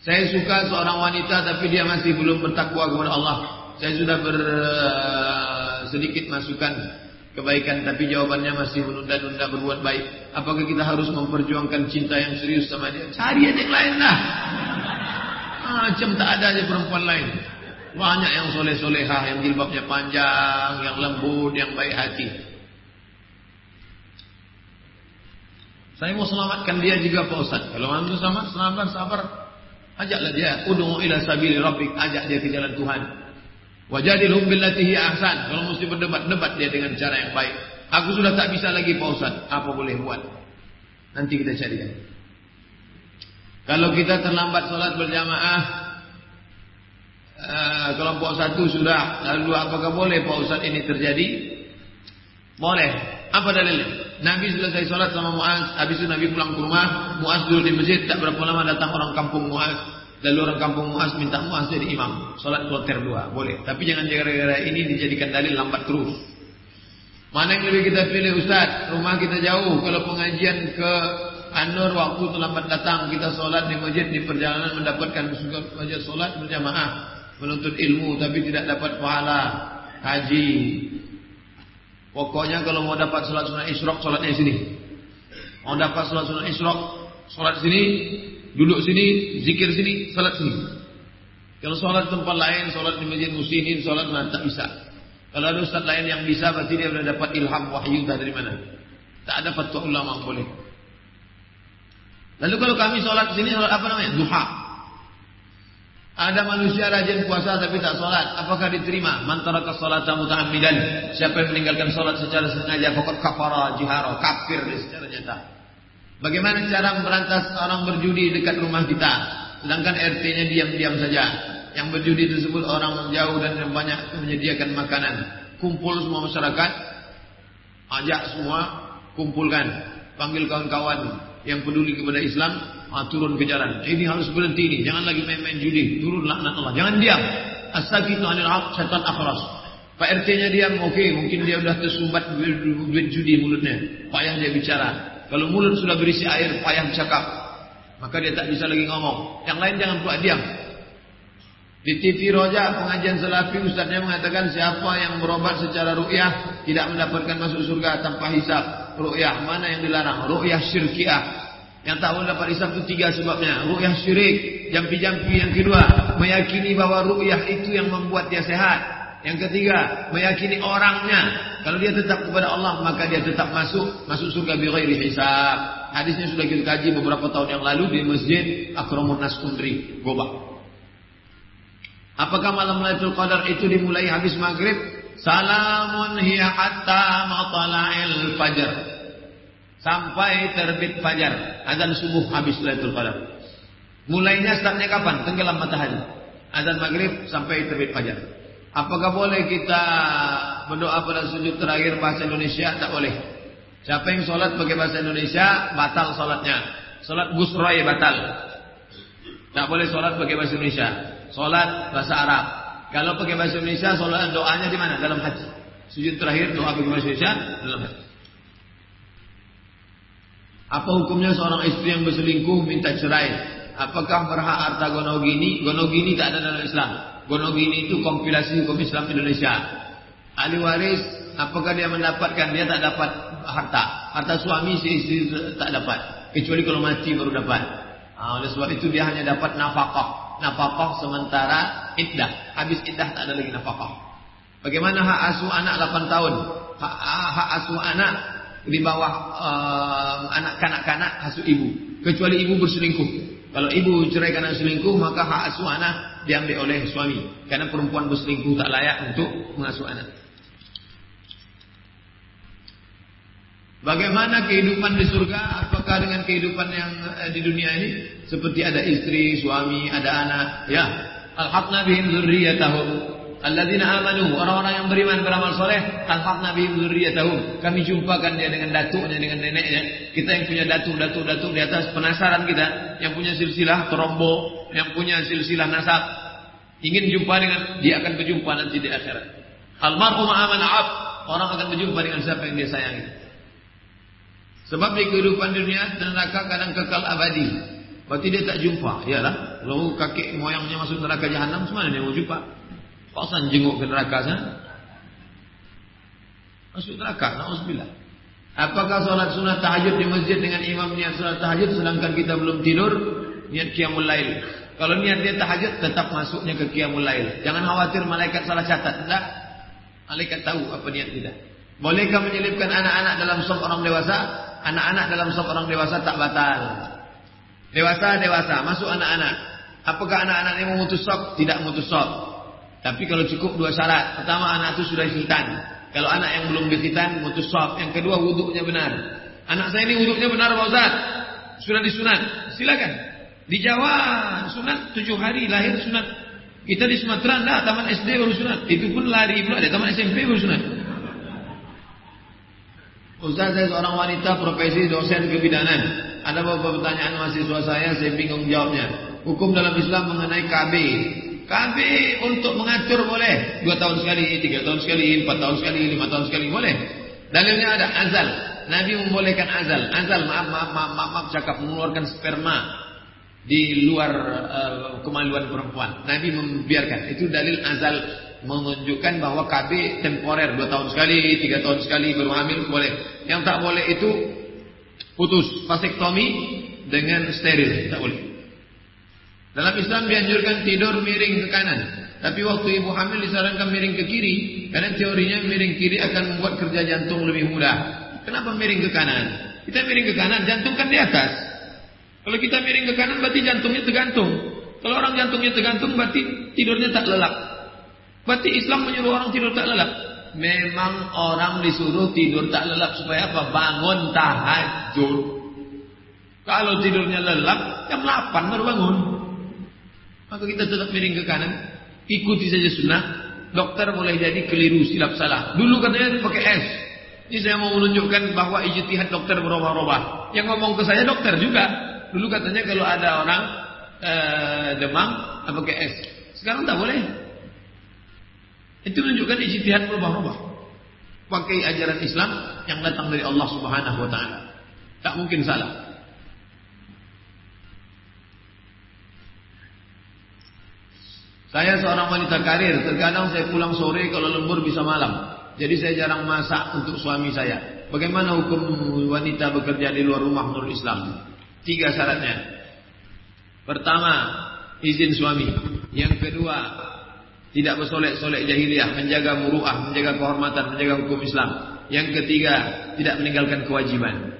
Speaker 2: Saya suka seorang wanita tapi dia masih belum bertakwa kepada Allah. Saya sudah ber, uh, sedikit masukan kebaikan tapi jawabannya masih menunda-nunda berbuat baik. Apakah kita harus memperjuangkan cinta yang serius sama dia? Cari adik lain lah. Macam tak ada aja perempuan lain. Banyak yang soleh-solehah, yang jilbabnya panjang, yang lembut, yang baik hati. Saya mau selamatkan dia juga Pak Ustaz. Kalau mampu selamat, selamat, sabar. Ajaklah dia. Udu'u ila sabili rabbik. Ajak dia ke jalan Tuhan. Wajadilhum billatihi ahsan. Kalau mesti berdebat, debat dia dengan cara yang baik. Aku sudah tak bisa lagi Pak Ustaz. Apa boleh buat? Nanti kita cari dia. Kalau kita terlambat sholat berjamaah, uh, kelompok satu sudah, lalu apakah boleh Pak Ustaz ini terjadi? Boleh. Apa dalilnya? Nabi selesai sholat sama Muaz, habis itu Nabi pulang ke rumah, Muaz duduk di masjid, tak berapa lama datang orang kampung Muaz, lalu orang kampung Muaz minta Muaz jadi imam, sholat kloter dua, boleh. Tapi jangan gara-gara ini dijadikan dalil lambat terus. Mana yang lebih kita pilih Ustaz? Rumah kita jauh, kalau pengajian ke Anur waktu terlambat datang, kita sholat di masjid di perjalanan mendapatkan masjid sholat berjamaah, menuntut ilmu tapi tidak dapat pahala. Haji, Pokoknya kalau mau dapat sholat sunnah isyrok, sholatnya di sini. Mau dapat sholat sunnah isyrok, sholat sini, duduk sini, zikir sini, sholat sini. Kalau sholat tempat lain, sholat di masjid muslimin, sholat mana tak bisa. Kalau ada ustaz lain yang bisa, berarti dia sudah dapat ilham wahyu dari mana. Tak ada fatwa ulama boleh. Lalu kalau kami sholat sini, sholat apa namanya? Duha. Ada manusia rajin puasa tapi tak sholat. Apakah diterima? Mantara ke sholat muta'amidan. Siapa yang meninggalkan sholat secara sengaja. Pokok kafara jihara. Kafir secara nyata. Bagaimana cara memberantas orang berjudi dekat rumah kita. Sedangkan RT-nya diam-diam saja. Yang berjudi tersebut orang jauh dan banyak menyediakan makanan. Kumpul semua masyarakat. Ajak semua. Kumpulkan. Panggil kawan-kawan yang peduli kepada Islam ah, turun ke jalan. Ini harus berhenti ini. Jangan lagi main-main judi. Turun laknat Allah. Jangan diam. Astaghfiru anil haq syaitan akhras. Pak RT-nya diam, oke, okay. mungkin dia sudah tersumbat duit judi mulutnya. Payah dia bicara. Kalau mulut sudah berisi air, payah bercakap. Maka dia tak bisa lagi ngomong. Yang lain jangan pula diam. Di TV Roja pengajian salafi ustaznya mengatakan siapa yang berobat secara ru'yah tidak mendapatkan masuk surga tanpa hisap. Ru'yah mana yang dilarang? Ru'yah syirkiah. Yang dapat hisab itu tiga sebabnya. Ru'yah syirik. Jampi-jampi yang kedua. Meyakini bahwa ru'yah itu yang membuat dia sehat. Yang ketiga, meyakini orangnya. Kalau dia tetap kepada Allah, maka dia tetap masuk masuk surga bi hisab. Hadisnya sudah kita kaji beberapa tahun yang lalu di Masjid Akramun Nas Undri, Gobak. Apakah malam Lailatul Qadar itu dimulai habis maghrib? Salamun hiya hatta matala'il fajr sampai terbit fajar. Azan subuh habis Lailatul Qadar. Mulainya startnya kapan? Tenggelam matahari. Azan maghrib sampai terbit fajar. Apakah boleh kita berdoa pada sujud terakhir bahasa Indonesia? Tak boleh. Siapa yang sholat pakai bahasa Indonesia, batal sholatnya. Sholat gusroy batal. Tak boleh sholat pakai bahasa Indonesia. Sholat bahasa Arab. Kalau pakai bahasa Indonesia, sholat doanya di mana? Dalam hati. Sujud terakhir doa pakai bahasa Indonesia dalam hati. Apa hukumnya seorang istri yang berselingkuh minta cerai? Apakah berhak harta gonogini? Gonogini tak ada dalam Islam. Gonogini itu kompilasi hukum Islam Indonesia. Ahli waris, apakah dia mendapatkan? Dia tak dapat harta. Harta suami si istri tak dapat. Kecuali kalau mati baru dapat. Nah, oleh sebab itu dia hanya dapat nafkah. Nafkah sementara iddah. Habis iddah tak ada lagi nafkah. Bagaimana hak asuh anak 8 tahun? Hak, hak asuh anak di bawah uh, anak kanak-kanak asuh ibu. Kecuali ibu berselingkuh. Kalau ibu cerai karena selingkuh maka hak asuh anak diambil oleh suami. Karena perempuan berselingkuh tak layak untuk mengasuh anak. Bagaimana kehidupan di surga? Apakah dengan kehidupan yang eh, di dunia ini? Seperti ada istri, suami, ada anak? Ya, alhaqna bihim dzurriyyatahum Alladzina amanu, orang-orang yang beriman beramal soleh, alhaqna bihim dzurriyyatahum. Kami jumpakan dia dengan datuknya, dengan neneknya. Kita yang punya datuk, datuk, datuk di atas penasaran kita, yang punya silsilah terombo, yang punya silsilah nasab, ingin jumpa dengan dia akan berjumpa nanti di akhirat. Almarhum aman ab, orang akan berjumpa dengan siapa yang dia sayangi. Sebab di kehidupan dunia neraka kadang kekal abadi. Berarti dia tak jumpa. Yalah, kalau kakek moyangnya masuk neraka jahanam, semua dia mau jumpa. Pasan jenguk ke neraka sana. Masuk neraka, na'udzubillah. Apakah sholat sunat tahajud di masjid dengan imam niat sholat tahajud sedangkan kita belum tidur? Niat qiyamul lail. Kalau niat dia tahajud tetap masuknya ke qiyamul lail. Jangan khawatir malaikat salah catat. Tidak. Malaikat tahu apa niat kita. Bolehkah menyelipkan anak-anak dalam sop orang dewasa? Anak-anak dalam sop orang dewasa tak batal. Dewasa dewasa, masuk anak-anak. Apakah anak-anak ini memutus sop? Tidak memutus sop. Tapi kalau cukup dua syarat. Pertama anak itu sudah khitan. Kalau anak yang belum berkhitan mutus sop. Yang kedua wuduknya benar. Anak saya ini wuduknya benar Pak Ustaz. Sudah disunat. Silakan. Di Jawa sunat tujuh hari lahir sunat. Kita di Sumatera enggak taman SD baru sunat. Itu pun lari pula ada taman SMP baru sunat. Ustaz saya seorang wanita profesi dosen kebidanan. Ada beberapa pertanyaan mahasiswa saya, saya bingung jawabnya. Hukum dalam Islam mengenai KB. KB untuk mengatur boleh. Dua tahun sekali, tiga tahun sekali, empat tahun sekali, lima tahun sekali boleh. Dalilnya ada azal. Nabi membolehkan azal. Azal maaf maaf maaf maaf, maaf cakap mengeluarkan sperma di luar uh, kemaluan perempuan. Nabi membiarkan. Itu dalil azal menunjukkan bahwa KB temporer dua tahun sekali, tiga tahun sekali baru hamil boleh. Yang tak boleh itu putus vasektomi dengan steril tak boleh. Dalam Islam dianjurkan tidur miring ke kanan. Tapi waktu ibu hamil disarankan miring ke kiri karena teorinya miring kiri akan membuat kerja jantung lebih mudah. Kenapa miring ke kanan? Kita miring ke kanan, jantung kan di atas. Kalau kita miring ke kanan berarti jantungnya tergantung. Kalau orang jantungnya tergantung berarti tidurnya tak lelap. Berarti Islam menyuruh orang tidur tak lelap. Memang orang disuruh tidur tak lelap supaya apa? Bangun tahajud. Kalau tidurnya lelap, jam 8 baru bangun. Maka kita tetap miring ke kanan. Ikuti saja sunnah. Dokter boleh jadi keliru silap salah. Dulu katanya pakai S. Ini saya mau menunjukkan bahwa ijtihad dokter berubah-ubah. Yang ngomong ke saya dokter juga. Dulu katanya kalau ada orang ee, demam apa pakai es. Sekarang tak boleh. Itu menunjukkan ijtihad berubah-ubah. Pakai ajaran Islam yang datang dari Allah Subhanahu wa taala. Tak mungkin salah. Saya seorang wanita karir, terkadang saya pulang sore kalau lembur bisa malam. Jadi saya jarang masak untuk suami saya. Bagaimana hukum wanita bekerja di luar rumah menurut Islam? Tiga syaratnya. Pertama, izin suami. Yang kedua, tidak bersolek-solek jahiliyah, menjaga muruah, menjaga kehormatan, menjaga hukum Islam. Yang ketiga, tidak meninggalkan kewajiban.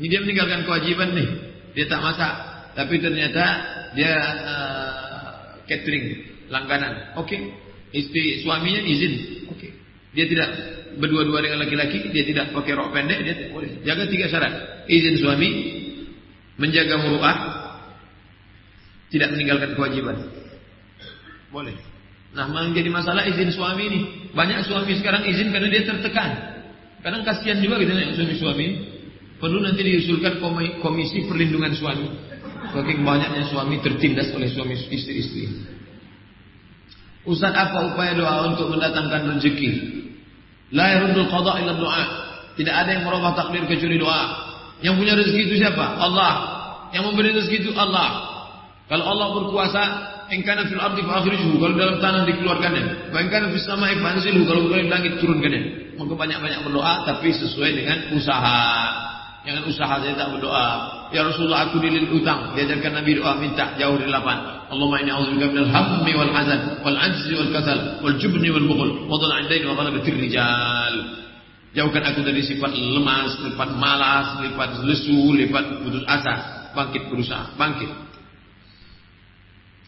Speaker 2: Ini dia meninggalkan kewajiban nih. Dia tak masak, tapi ternyata dia uh, catering, langganan. Oke. Okay. Istri suaminya izin. Oke. Okay. Dia tidak berdua-dua dengan laki-laki, dia tidak pakai rok pendek, dia boleh. Jaga tiga syarat. Izin suami, menjaga muruah, tidak meninggalkan kewajiban. Boleh. Nah, menjadi masalah izin suami ini. Banyak suami sekarang izin karena dia tertekan. Kadang kasihan juga gitu suami-suami. Perlu nanti diusulkan komisi perlindungan suami. Saking banyaknya suami tertindas oleh suami istri-istri. Ustaz apa upaya doa untuk mendatangkan rezeki? La yarudul qada illa doa. Tidak ada yang merubah takdir kecuali doa. Yang punya rezeki itu siapa? Allah. Yang memberi rezeki itu Allah. Kalau Allah berkuasa, engkana fil ardi fa'akhrijuhu. Kalau dalam tanah dikeluarkannya. Wa engkana fis sama'i fa'anzilhu. Kalau di langit turunkannya. Maka banyak-banyak berdoa tapi sesuai dengan usaha. Jangan usaha saya tak berdoa. Ya Rasulullah aku dilil utang. Diajarkan Nabi doa minta jauh dari lapan. Allahumma inni a'udzubika minal hammi wal hazan wal ajzi wal kasal wal jubni wal bukhul wa dhala'in dain wa ghalabatir rijal. Jauhkan aku dari sifat lemas, sifat malas, sifat lesu, sifat putus asa. Bangkit berusaha, bangkit.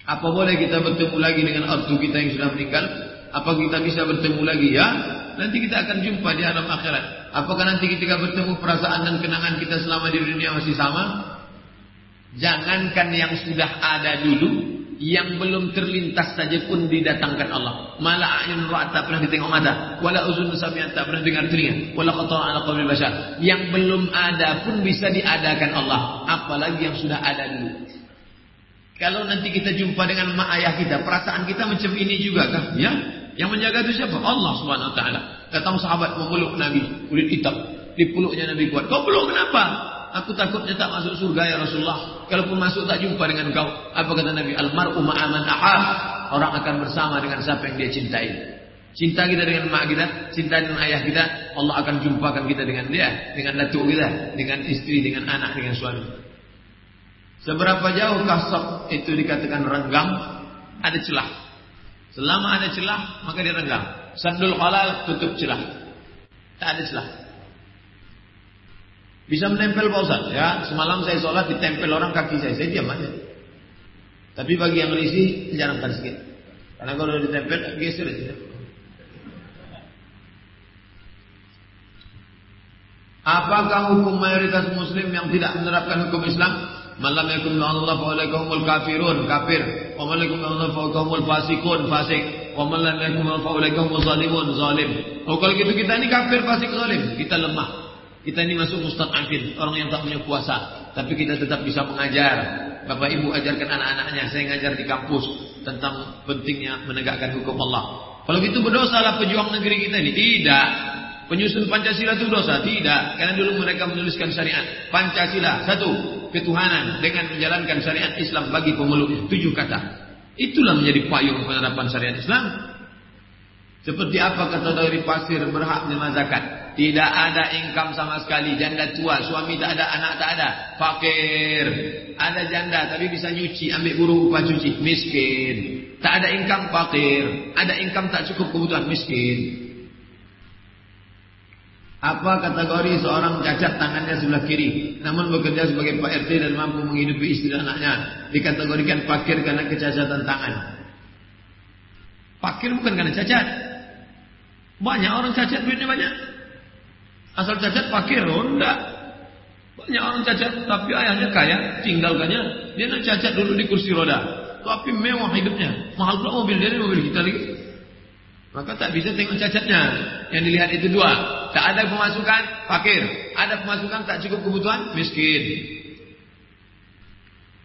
Speaker 2: Apa boleh kita bertemu lagi dengan ortu kita yang sudah meninggal? Apa kita bisa bertemu lagi? Ya, nanti kita akan jumpa di alam akhirat. Apakah nanti ketika bertemu perasaan dan kenangan kita selama di dunia masih sama? Jangankan yang sudah ada dulu, yang belum terlintas saja pun didatangkan Allah. Malah ayun ra'at tak pernah ditengok mata, wala uzun sami'at tak pernah dengar telinga, wala qata'a ala qalbi bashar. Yang belum ada pun bisa diadakan Allah, apalagi yang sudah ada dulu. Kalau nanti kita jumpa dengan mak ayah kita, perasaan kita macam ini juga kah? Ya. Yang menjaga itu siapa? Allah Subhanahu wa taala. Datang sahabat memeluk Nabi, kulit hitam. Dipeluknya Nabi kuat. Kau peluk kenapa? Aku takutnya tak masuk surga ya Rasulullah. Kalaupun masuk tak jumpa dengan kau. Apa kata Nabi? Almaru ma'aman ahab. Orang akan bersama dengan siapa yang dia cintai. Cinta kita dengan mak kita, cinta dengan ayah kita, Allah akan jumpakan kita dengan dia, dengan datuk kita, dengan istri, dengan anak, dengan suami. Seberapa jauh kasab itu dikatakan renggang? Ada celah. Selama ada celah, maka dia renggang. Sandul halal tutup celah. Tak ada celah. Bisa menempel Pak. Ya, semalam saya sholat ditempel orang kaki saya. Saya diam aja. Tapi bagi yang risih, jarangkan sedikit. Karena kalau ditempel, geser aja. Apakah hukum mayoritas muslim yang tidak menerapkan hukum Islam? Malam yakum Allah fa ulaikumul kafirun kafir. Wa man yakum Allah fa ulaikumul fasikun fasik. Wa yakum Allah fa ulaikumul zalimun zalim. Oh kalau gitu kita ini kafir fasik zalim, kita lemah. Kita ini masuk mustad'afin, orang yang tak punya kuasa, tapi kita tetap bisa mengajar. Bapak Ibu ajarkan anak-anaknya, saya ngajar di kampus tentang pentingnya menegakkan hukum Allah. Kalau gitu berdosa lah pejuang negeri kita ini. Tidak. Penyusun Pancasila itu dosa? Tidak. Karena dulu mereka menuliskan syariat. Pancasila, satu, ketuhanan dengan menjalankan syariat Islam bagi pemeluk. Tujuh kata. Itulah menjadi payung penerapan syariat Islam. Seperti apa kata dari pasir berhak menerima zakat? Tidak ada income sama sekali, janda tua, suami tak ada, anak tak ada, fakir. Ada janda tapi bisa nyuci, ambil buruh upah cuci, miskin. Tak ada income, fakir. Ada income tak cukup kebutuhan, miskin. Apa kategori seorang cacat tangannya sebelah kiri Namun bekerja sebagai Pak RT dan mampu menghidupi istri dan anaknya Dikategorikan fakir karena kecacatan tangan Fakir bukan karena cacat banyak orang cacat duitnya banyak. Asal cacat fakir, oh enggak. Banyak orang cacat tapi ayahnya kaya, tinggalkannya. Dia nak cacat dulu di kursi roda. Tapi mewah hidupnya. Mahal pula mobil dia mobil kita lagi. Maka tak bisa tengok cacatnya. Yang dilihat itu dua. Tak ada pemasukan, fakir. Ada pemasukan tak cukup kebutuhan, miskin.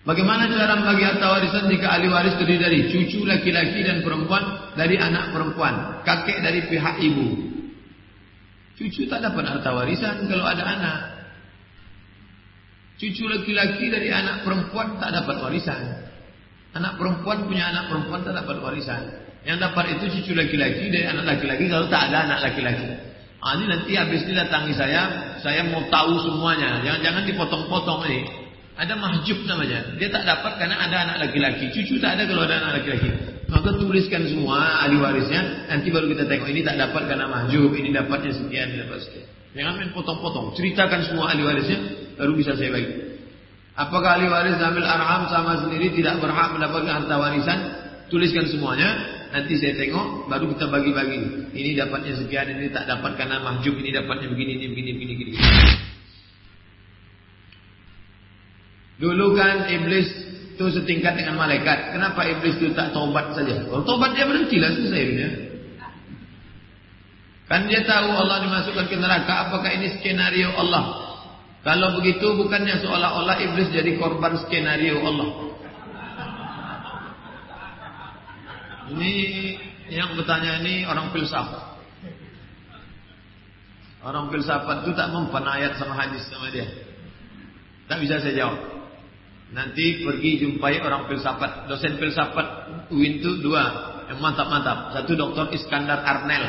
Speaker 2: Bagaimana cara membagi harta warisan jika ahli waris terdiri dari cucu laki-laki dan perempuan dari anak perempuan, kakek dari pihak ibu. Cucu tak dapat harta warisan kalau ada anak. Cucu laki-laki dari anak perempuan tak dapat warisan. Anak perempuan punya anak perempuan tak dapat warisan. Yang dapat itu cucu laki-laki dari anak laki-laki kalau tak ada anak laki-laki. Ah, ini nanti habis ini datangi saya, saya mau tahu semuanya. Jangan jangan dipotong-potong ini. Ada mahjub namanya. Dia tak dapat karena ada anak laki-laki. Cucu tak ada kalau ada anak laki-laki. Maka tuliskan semua ahli warisnya. Nanti baru kita tengok ini tak dapat karena mahjub. Ini dapatnya sekian, ini dapat sekian. Jangan main potong-potong. Ceritakan semua ahli warisnya. Baru bisa saya bagi. Apakah ahli waris ambil arham sama sendiri tidak berhak mendapatkan harta warisan? Tuliskan semuanya. Nanti saya tengok. Baru kita bagi-bagi. Ini dapatnya sekian. Ini tak dapat karena mahjub. Ini dapatnya begini, ini begini, begini, begini. Dulu kan iblis itu setingkat dengan malaikat. Kenapa iblis itu tak tobat saja? Kalau tobat dia berhentilah selesai dia. Kan dia tahu Allah dimasukkan ke neraka. Apakah ini skenario Allah? Kalau begitu bukannya seolah-olah iblis jadi korban skenario Allah. Ini yang bertanya ini orang filsafat. Orang filsafat itu tak mempan ayat sama hadis sama dia. Tak bisa saya jawab. Nanti pergi jumpai orang filsafat, dosen filsafat UIN itu dua yang mantap-mantap. Satu Dr. Iskandar Arnel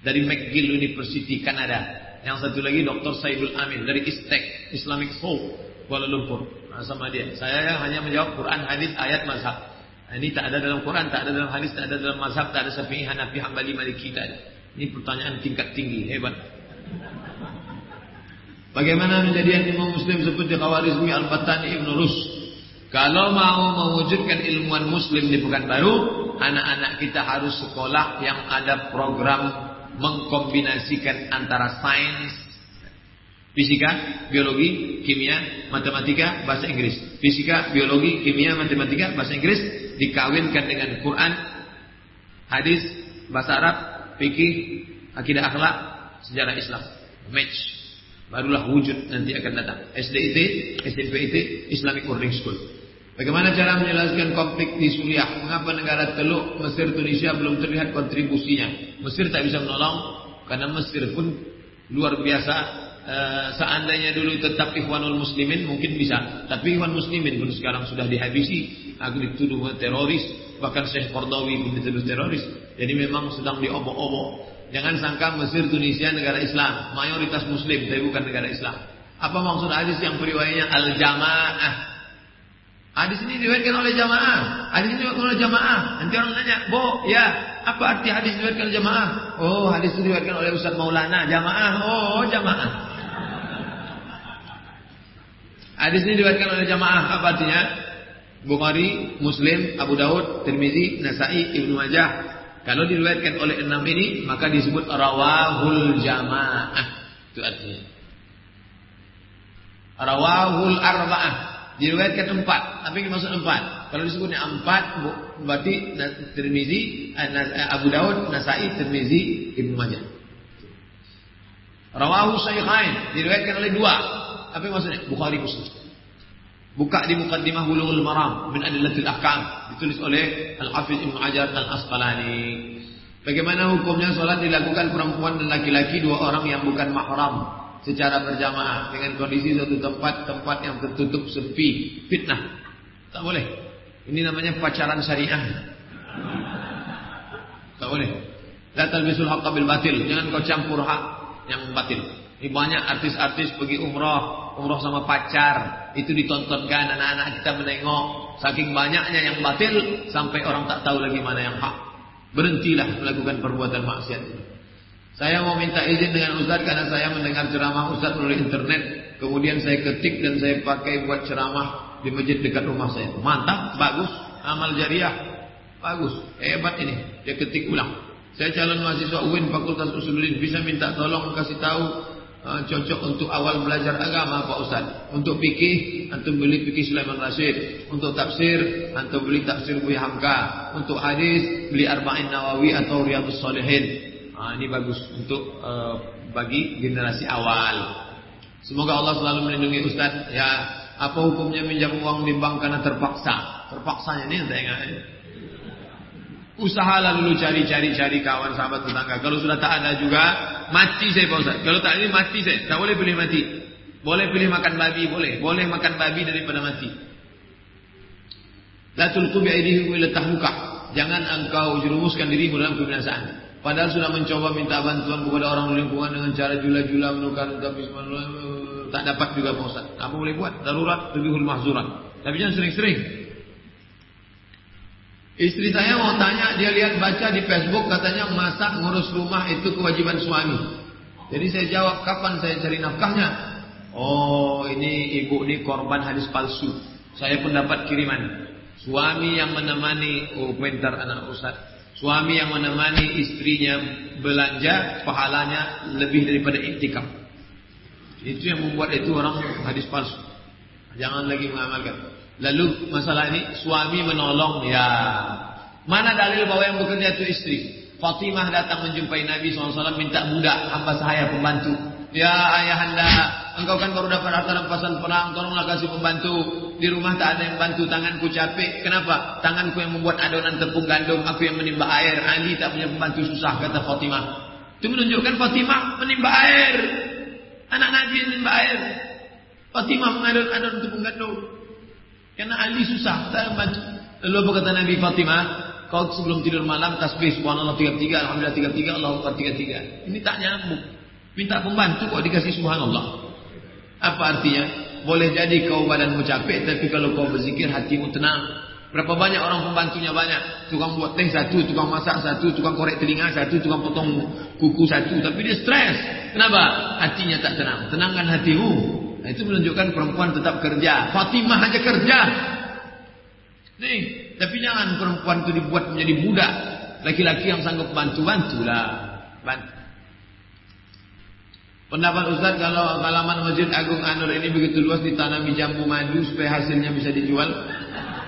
Speaker 2: dari McGill University Kanada. Yang satu lagi Dr. Saidul Amin dari ISTEC Islamic School Kuala Lumpur. Nah, sama dia. Saya hanya menjawab Quran, hadis, ayat, mazhab. Nah, ini tak ada dalam Quran, tak ada dalam hadis, tak ada dalam mazhab, tak ada Syafi'i, Hanafi, Hambali, Maliki, tak ada. Ini pertanyaan tingkat tinggi, hebat. Bagaimana menjadi imam muslim seperti Khawarizmi Al-Battani Ibn Rus? Kalau mau mewujudkan ilmuwan muslim di Pekanbaru, anak-anak kita harus sekolah yang ada program mengkombinasikan antara sains, fisika, biologi, kimia, matematika, bahasa Inggris. Fisika, biologi, kimia, matematika, bahasa Inggris dikawinkan dengan Quran, hadis, bahasa Arab, fikih, akidah akhlak, sejarah Islam. Match barulah wujud nanti akan datang. SDIT, SDPIT, Islamic Boarding School. Bagaimana cara menjelaskan konflik di Suriah? Mengapa negara Teluk Mesir Tunisia belum terlihat kontribusinya? Mesir tak bisa menolong karena Mesir pun luar biasa. E, seandainya dulu tetap Ikhwanul Muslimin mungkin bisa, tapi Ikhwan Muslimin pun sekarang sudah dihabisi, aku dituduh teroris, bahkan Syekh pun dituduh teroris. Jadi memang sedang diobok-obok. Jangan sangka Mesir, Tunisia negara Islam, mayoritas Muslim, tapi bukan negara Islam. Apa maksud hadis yang periwayatnya al-jamaah? Hadis ini diriwayatkan oleh jamaah. Hadis ini diriwayatkan oleh jamaah. Nanti orang nanya, "Bu, ya, apa arti hadis diriwayatkan oleh jamaah?" Oh, hadis itu diriwayatkan oleh Ustaz Maulana, jamaah. Oh, jamaah. Hadis ini diriwayatkan oleh jamaah. Apa artinya? Bukhari, Muslim, Abu Daud, Tirmizi, Nasai, Ibnu Majah. Kalau diriwayatkan oleh enam ini, maka disebut rawahul jamaah. Itu artinya. Rawahul arba'ah. Diriwayatkan empat. Tapi maksud empat. Kalau disebutnya empat, berarti Tirmizi, eh, eh, Abu Daud, Nasai, Tirmizi, Ibnu Majah. Rawahu Syekhain. Diriwayatkan oleh dua. Apa maksudnya? Bukhari Muslim. Buka di mukaddimah Bulughul Maram min Adillatil Ahkam. Ditulis oleh Al-Hafiz Ibnu Hajar Al-Asqalani. Bagaimana hukumnya salat dilakukan perempuan dan laki-laki? Dua orang yang bukan mahram secara berjamaah dengan kondisi satu tempat tempat yang tertutup sepi. Fitnah. Tak boleh. Ini namanya pacaran syariah. Tak boleh. La talbisul haqqa bil batil. Jangan kau campur hak yang batil. Ini banyak artis-artis pergi umrah, umrah sama pacar, itu ditontonkan anak-anak kita menengok. Saking banyaknya yang batil sampai orang tak tahu lagi mana yang hak. Berhentilah melakukan perbuatan maksiat. Saya mau minta izin dengan Ustaz karena saya mendengar ceramah Ustaz melalui internet. Kemudian saya ketik dan saya pakai buat ceramah di masjid dekat rumah saya. Mantap, bagus, amal jariah. Bagus, hebat ini. Dia ketik ulang. Saya calon mahasiswa UIN Fakultas Usuluddin bisa minta tolong kasih tahu uh, cocok untuk awal belajar agama Pak Ustaz. Untuk fikih antum beli fikih Sulaiman Rasyid, untuk tafsir antum beli tafsir Buya Hamka, untuk hadis beli Arba'in Nawawi atau Riyadhus Shalihin. Uh, ini bagus untuk uh, bagi generasi awal. Semoga Allah selalu melindungi Ustaz. Ya, apa hukumnya minjam uang di bank karena terpaksa? Terpaksanya ini saya ingat. Usahalah dulu cari-cari-cari kawan sahabat tetangga. Kalau sudah tak ada juga, mati saya Pak Ustaz. Kalau tak ini mati saya. Tak boleh pilih mati. Boleh pilih makan babi, boleh. Boleh makan babi daripada mati. La tulqu bi aydikum ila. Jangan engkau jerumuskan dirimu dalam kebinasaan. Padahal sudah mencoba minta bantuan kepada orang lingkungan dengan cara jula-jula menukar tapi tak dapat juga Pak Ustaz. Apa boleh buat? Darurat lebihul mahzurat. Tapi jangan sering-sering. Istri saya mau tanya, dia lihat baca di Facebook katanya masak ngurus rumah itu kewajiban suami. Jadi saya jawab, kapan saya cari nafkahnya? Oh, ini ibu ini korban hadis palsu. Saya pun dapat kiriman. Suami yang menemani, oh anak Ustaz. Suami yang menemani istrinya belanja, pahalanya lebih daripada intikam. Itu yang membuat itu orang hadis palsu. Jangan lagi mengamalkan. Lalu masalah ini suami menolong ya. Mana dalil bahwa yang bekerja itu istri? Fatimah datang menjumpai Nabi SAW minta budak hamba saya pembantu. Ya ayahanda, engkau kan baru dapat harta rampasan perang, tolonglah kasih pembantu. Di rumah tak ada yang bantu, tanganku capek. Kenapa? Tanganku yang membuat adonan tepung gandum, aku yang menimba air. Ali tak punya pembantu susah, kata Fatimah. Itu menunjukkan Fatimah menimba air. Anak Nabi menimba air. Fatimah mengadon adonan tepung gandum. Karena Ali susah. Lalu apa kata Nabi Fatimah? Kau sebelum tidur malam tasbih subhanallah 33, alhamdulillah 33, Allahu akbar 33. Ini tak nyambung. Minta pembantu kok dikasih subhanallah. Apa artinya? Boleh jadi kau badanmu capek tapi kalau kau berzikir hatimu tenang. Berapa banyak orang pembantunya banyak. Tukang buat teh satu, tukang masak satu, tukang korek telinga satu, tukang potong kuku satu. Tapi dia stres. Kenapa? Hatinya tak tenang. Tenangkan hatimu. Nah, itu menunjukkan perempuan tetap kerja. Fatimah hanya kerja. Nih, tapi jangan perempuan itu dibuat menjadi budak. Laki-laki yang sanggup bantu-bantulah. Bantu. Pendapat Ustaz kalau halaman Masjid Agung Anur ini begitu luas ditanami jambu madu supaya hasilnya bisa dijual.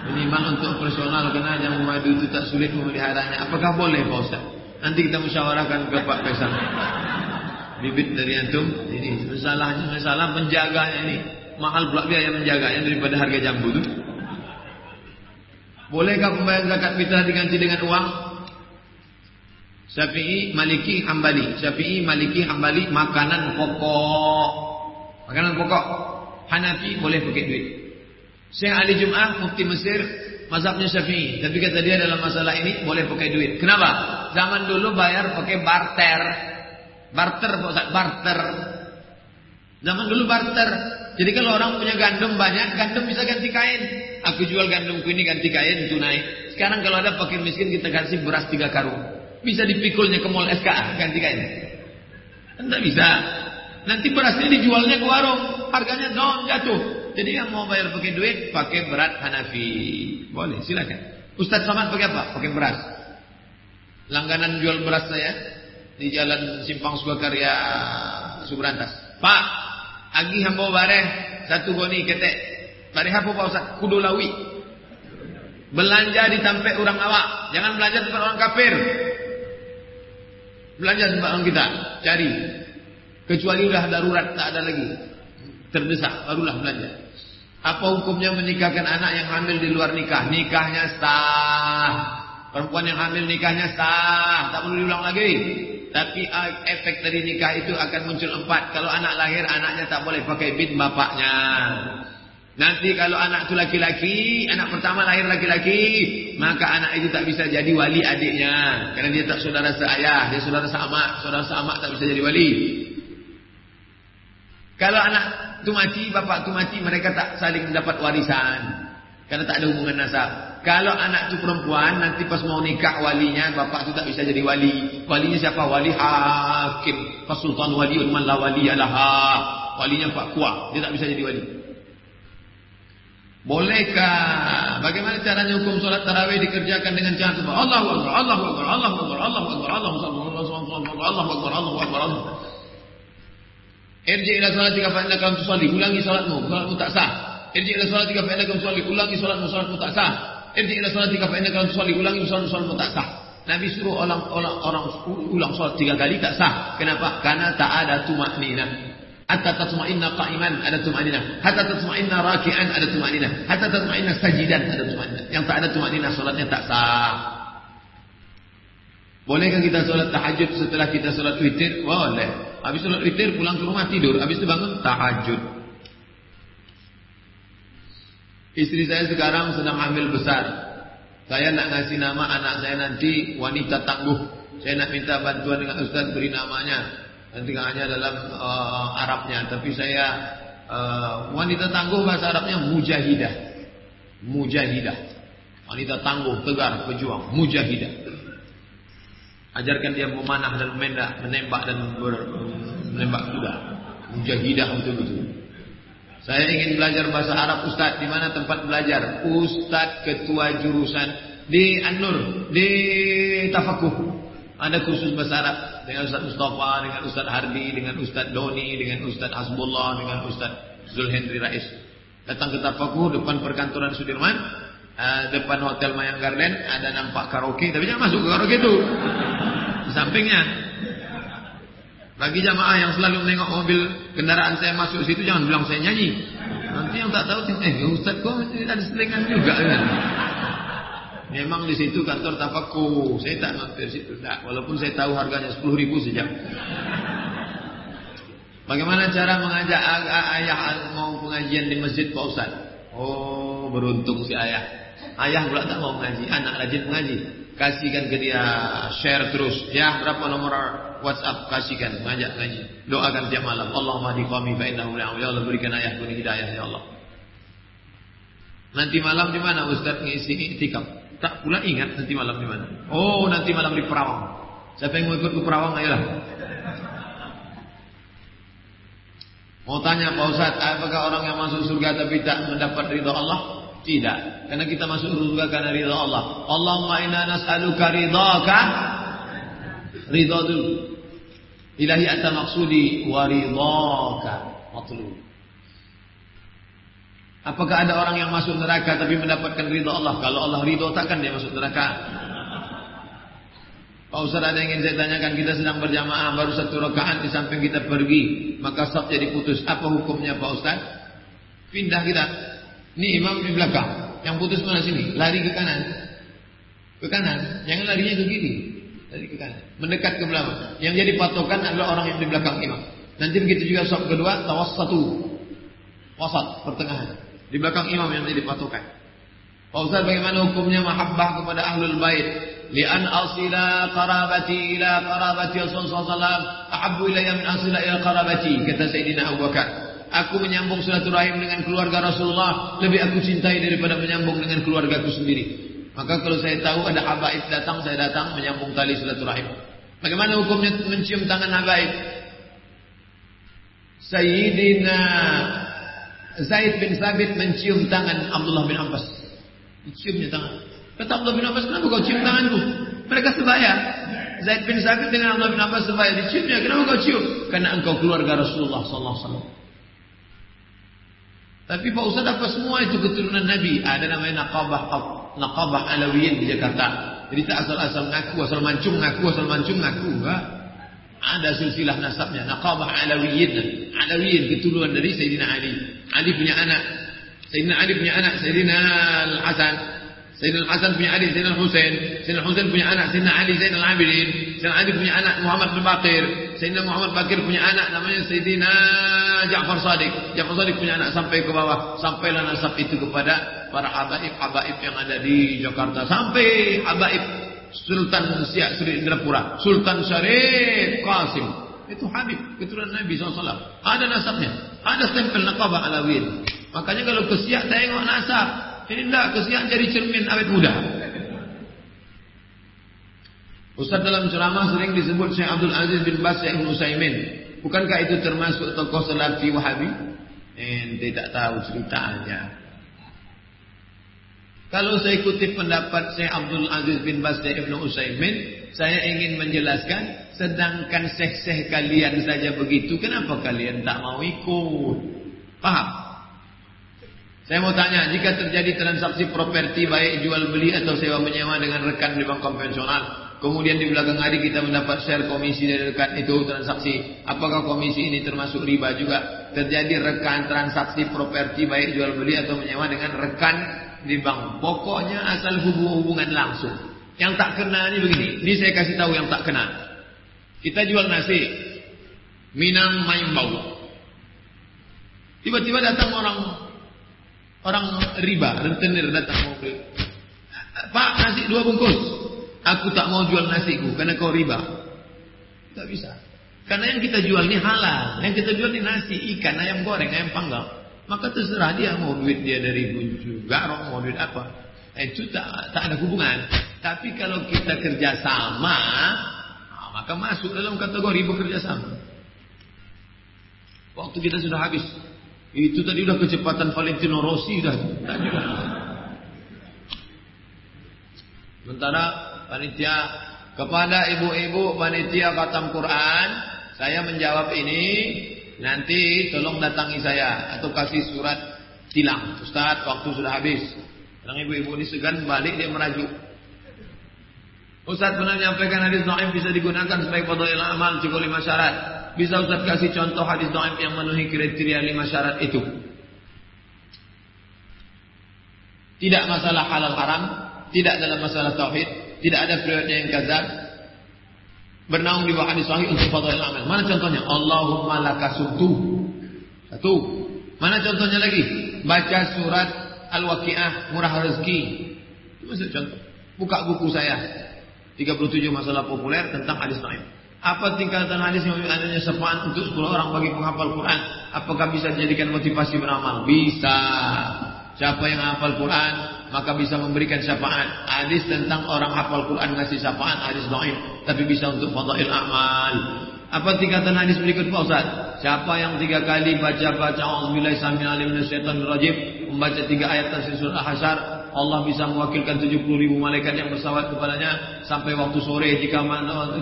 Speaker 2: Minimal untuk personal karena jambu madu itu tak sulit memeliharanya. Apakah boleh Pak Ustaz? Nanti kita musyawarahkan ke Pak Faisal bibit dari antum ini. Masalahnya masalah menjaganya ini. Mahal pula biaya menjaganya daripada harga jambu itu bolehkah pembayaran zakat fitrah diganti dengan uang? Syafi'i, Maliki, Hambali. Syafi'i, Maliki, Hambali makanan pokok. Makanan pokok. Hanafi boleh pakai duit. Syekh Ali Jum'ah Mufti Mesir mazhabnya Syafi'i. Tapi kata dia dalam masalah ini boleh pakai duit. Kenapa? zaman dulu bayar pakai barter Barter Pak Ustaz, barter. Zaman dulu barter. Jadi kalau orang punya gandum banyak, gandum bisa ganti kain. Aku jual gandumku ini ganti kain tunai. Sekarang kalau ada fakir miskin kita kasih beras tiga karung. Bisa dipikulnya ke mall SKA ganti kain. Tidak bisa. Nanti berasnya dijualnya ke warung, harganya down jatuh. Jadi yang mau bayar pakai duit, pakai berat Hanafi. Boleh, silakan. Ustadz Samad pakai apa? Pakai beras. Langganan jual beras saya di Jalan Simpang Sukakarya Subrantas. Pak, agi hambo bareh satu goni ketek. Bareh apa Pak Ustaz? Kudu lawi. Belanja di tampe orang awak, jangan belanja tempat orang kafir. Belanja tempat orang kita, cari. Kecuali udah darurat, tak ada lagi. Terdesak, barulah belanja. Apa hukumnya menikahkan anak yang hamil di luar nikah? Nikahnya sah. Perempuan yang hamil nikahnya sah, tak perlu diulang lagi. Tapi uh, efek dari nikah itu akan muncul empat. Kalau anak lahir, anaknya tak boleh pakai bid bapaknya. Nanti kalau anak itu laki-laki, anak pertama lahir laki-laki, maka anak itu tak bisa jadi wali adiknya. Karena dia tak saudara seayah, dia saudara sama, saudara sama tak bisa jadi wali. Kalau anak itu mati, bapak itu mati, mereka tak saling mendapat warisan. Karena tak ada hubungan nasab. Kalau anak itu perempuan, nanti pas mau nikah walinya, bapak itu tak bisa jadi wali. Walinya siapa? Wali hakim. Fasultan waliun man la wali. Walinya Pak Kuah, dia tak bisa jadi wali. Bolehkah? Bagaimana caranya hukum solat tarawih dikerjakan dengan cara seperti Allahu Akbar, Allahu Akbar, Allahu Akbar, Allahu Akbar, Allahu Akbar, Allahu Akbar, Allahu Akbar, Allahu Akbar, Allahu Akbar. Irji ila salat tiga fa innaka lam tusalli, ulangi salatmu, salatmu tak sah. Irji ila salat tiga fa innaka lam tusalli, ulangi salatmu, salatmu tak sah. Irji ila salat tiga fa innaka lam tusalli, ulangi salatmu, salatmu tak sah. Nabi suruh orang orang orang ulang salat tiga kali tak sah. Kenapa? Karena tak ada tumak ninah. Hatta tatma'inna qa'iman ada tumanina. Hatta tatma'inna raki'an ada tumanina. Hatta tatma'inna sajidan ada tumanina. Yang tak ada tumanina salatnya tak sah. Bolehkah kita salat tahajud setelah kita salat witir? Boleh. Habis salat witir pulang ke rumah tidur, habis itu bangun tahajud. Istri saya sekarang sedang hamil besar. Saya nak ngasih nama anak saya nanti wanita tangguh. Saya nak minta bantuan dengan Ustaz beri namanya. Nanti hanya dalam uh, Arabnya. Tapi saya uh, wanita tangguh bahasa Arabnya mujahidah. Mujahidah. Wanita tangguh tegar pejuang. Mujahidah. Ajarkan dia memanah dan menembak menembak dan ber, menembak mujahidah betul-betul saya ingin belajar bahasa Arab Ustaz di mana tempat belajar Ustaz ketua jurusan di An-Nur di Tafakuh ada kursus bahasa Arab dengan Ustaz Mustafa, dengan Ustaz Hardi, dengan Ustaz Doni, dengan Ustaz Hasbullah, dengan Ustaz Zulhendri Rais. Datang ke Tafakuh depan perkantoran Sudirman, uh, depan Hotel Mayang Garden ada nampak karaoke, tapi jangan masuk ke karaoke itu. Di sampingnya. Bagi jamaah yang selalu menengok mobil kendaraan saya masuk situ jangan bilang saya nyanyi. Nanti yang tak tahu eh Ustaz kok ada selingan juga kan. Memang di situ kantor tafaku. Saya tak mampir situ. Tak. Walaupun saya tahu harganya 10 ribu sejam. Bagaimana cara mengajak ayah mau pengajian di masjid Pak Ustaz? Oh, beruntung si ayah. Ayah pula tak mau mengaji, anak rajin mengaji. Kasihkan ke dia, share terus. Ya, berapa nomor WhatsApp kasihkan, mengajak mengaji. Doakan tiap malam. Allahumma di qami fa innahu Ya Allah berikan ayahku ini hidayah ya Allah. Nanti malam di mana Ustaz ngisi itikaf? Tak pula ingat nanti malam di mana. Oh, nanti malam di Perawang. Siapa yang mau ikut ke Perawang, ayolah. Mau tanya Pak Ustaz, apakah orang yang masuk surga tapi tak mendapat ridha Allah? Tidak. Karena kita masuk surga karena ridha Allah. Allahumma inna nas'aluka ridhaka. Ridha dulu. Ilahi anta maksudi wa ridhaka. Matlub. Apakah ada orang yang masuk neraka tapi mendapatkan ridho Allah? Kalau Allah ridho takkan dia masuk neraka. Pak Ustaz ada yang ingin saya tanyakan Kita sedang berjamaah baru satu rakaat Di samping kita pergi Maka sab jadi putus Apa hukumnya Pak Ustaz? Pindah kita Ini imam di belakang Yang putus mana sini? Lari ke kanan Ke kanan Jangan larinya ke kiri Lari ke kanan Mendekat ke belakang Yang jadi patokan adalah orang yang di belakang imam Nanti begitu juga sab kedua Tawas satu Wasat Pertengahan di belakang imam yang menjadi patokan. Pak Ustaz bagaimana hukumnya mahabbah kepada ahlul bait? Lian asila qarabati ila qarabati Rasulullah sallallahu ahabbu ilayya min asila ila qarabati kata Sayyidina Abu Bakar. Aku menyambung silaturahim dengan keluarga Rasulullah lebih aku cintai daripada menyambung dengan keluargaku sendiri. Maka kalau saya tahu ada habaib datang, saya datang menyambung tali silaturahim. Bagaimana hukumnya mencium tangan habaib? Sayyidina Zaid bin Sabit mencium tangan Abdullah bin Abbas. Diciumnya tangan. Kata Abdullah bin Abbas, kenapa kau cium tanganku? Mereka sebaya. Zaid bin Sabit dengan Abdullah bin Abbas sebaya. Diciumnya, kenapa kau cium? Karena engkau keluarga Rasulullah sallallahu alaihi wasallam. Tapi Pak Ustaz apa semua itu keturunan Nabi? Ada namanya Naqabah Naqabah Alawiyin di Jakarta. Jadi tak asal-asal ngaku, asal mancung ngaku, asal mancung ngaku. Enggak. Ada silsilah nasabnya. Naqabah Alawiyin. Alawiyin keturunan dari Sayyidina Ali. Ali punya anak. Sayyidina Ali punya anak. Sayyidina Al-Hasan. Sayyidina Al-Hasan punya Ali. Sayyidina Al-Husain. Sayyidina Al-Husain punya anak. Sayyidina Ali Zain Al-Abidin. Sayyidina Ali punya anak. Muhammad bin Bakir. Sayyidina Muhammad Bakir punya anak. Namanya Sayyidina Ja'far Sadiq. Ja'far Sadiq punya anak sampai ke bawah. Sampailah nasab itu kepada para habaib-habaib yang ada di Jakarta. Sampai habaib Sultan Siak Sri Indrapura. Sultan Syarif Qasim. Itu Habib, keturunan Nabi SAW. Ada nasabnya. Ada stempel Naqabah Alawin. Makanya kalau ke Siak tengok nasab. Ini enggak, ke Siak jadi cermin awet muda. Ustaz dalam ceramah sering disebut Syekh Abdul Aziz bin Bas Syekh Nusaimin. Bukankah itu termasuk tokoh Salafi Wahabi? Ente tak tahu ceritanya. Kalau saya kutip pendapat Syekh Abdul Aziz bin Bas Syekh Ibn Usaimin, saya ingin menjelaskan, sedangkan syekh-syekh kalian saja begitu, kenapa kalian tak mau ikut? Paham? Saya mau tanya, jika terjadi transaksi properti baik jual beli atau sewa menyewa dengan rekan di bank konvensional, kemudian di belakang hari kita mendapat share komisi dari rekan itu transaksi, apakah komisi ini termasuk riba juga? Terjadi rekan transaksi properti baik jual beli atau menyewa dengan rekan di bank. Pokoknya asal hubungan langsung. Yang tak kena ini begini. Ini saya kasih tahu yang tak kena. Kita jual nasi. Minang main bau. Tiba-tiba datang orang orang riba, rentenir datang mau beli. Pak, nasi dua bungkus. Aku tak mau jual nasiku karena kau riba. Tak bisa. Karena yang kita jual ini halal. Yang kita jual ini nasi, ikan, ayam goreng, ayam panggang. Maka terserah dia mau duit dia dari buncu garong, mau duit apa. Eh, itu tak, tak ada hubungan. Tapi kalau kita kerjasama, nah, maka masuk dalam kategori bekerja sama. Waktu kita sudah habis. Itu tadi udah kecepatan Valentino Rossi dah. Sementara panitia kepada ibu-ibu panitia khatam Quran, saya menjawab ini nanti tolong datangi saya atau kasih surat tilang. Ustaz, waktu sudah habis. Yang ibu-ibu ini segan balik dia merajuk. Ustaz pernah menyampaikan hadis Naim bisa digunakan sebagai fadhil amal cukup lima syarat. Bisa Ustaz kasih contoh hadis Naim yang memenuhi kriteria lima syarat itu? Tidak masalah halal haram, tidak dalam masalah tauhid, tidak ada periode yang kazab. Bernaung di bawah hadis sahih untuk fadhil amal. Mana contohnya? Allahumma lakasubtu. Satu. Mana contohnya lagi? Baca surat Al-Waqiah murah rezeki. Itu contoh. Buka buku saya. 37 masalah populer tentang hadis Naim. Apa tingkatan hadis yang adanya syafaat untuk 10 orang bagi penghafal Quran? Apakah bisa dijadikan motivasi beramal? Bisa. Siapa yang hafal Quran maka bisa memberikan syafaat. Hadis tentang orang hafal Quran ngasih syafaat hadis Naim, tapi bisa untuk fadail amal. Apa tingkatan hadis berikut Pak Ustaz? Siapa yang tiga kali baca-baca Alhamdulillah sambil alim syaitan rajim membaca tiga ayat tafsir surah Al-Hasyar Allah bisa mewakilkan 70 ribu malaikat yang bersawat kepadanya sampai waktu sore jika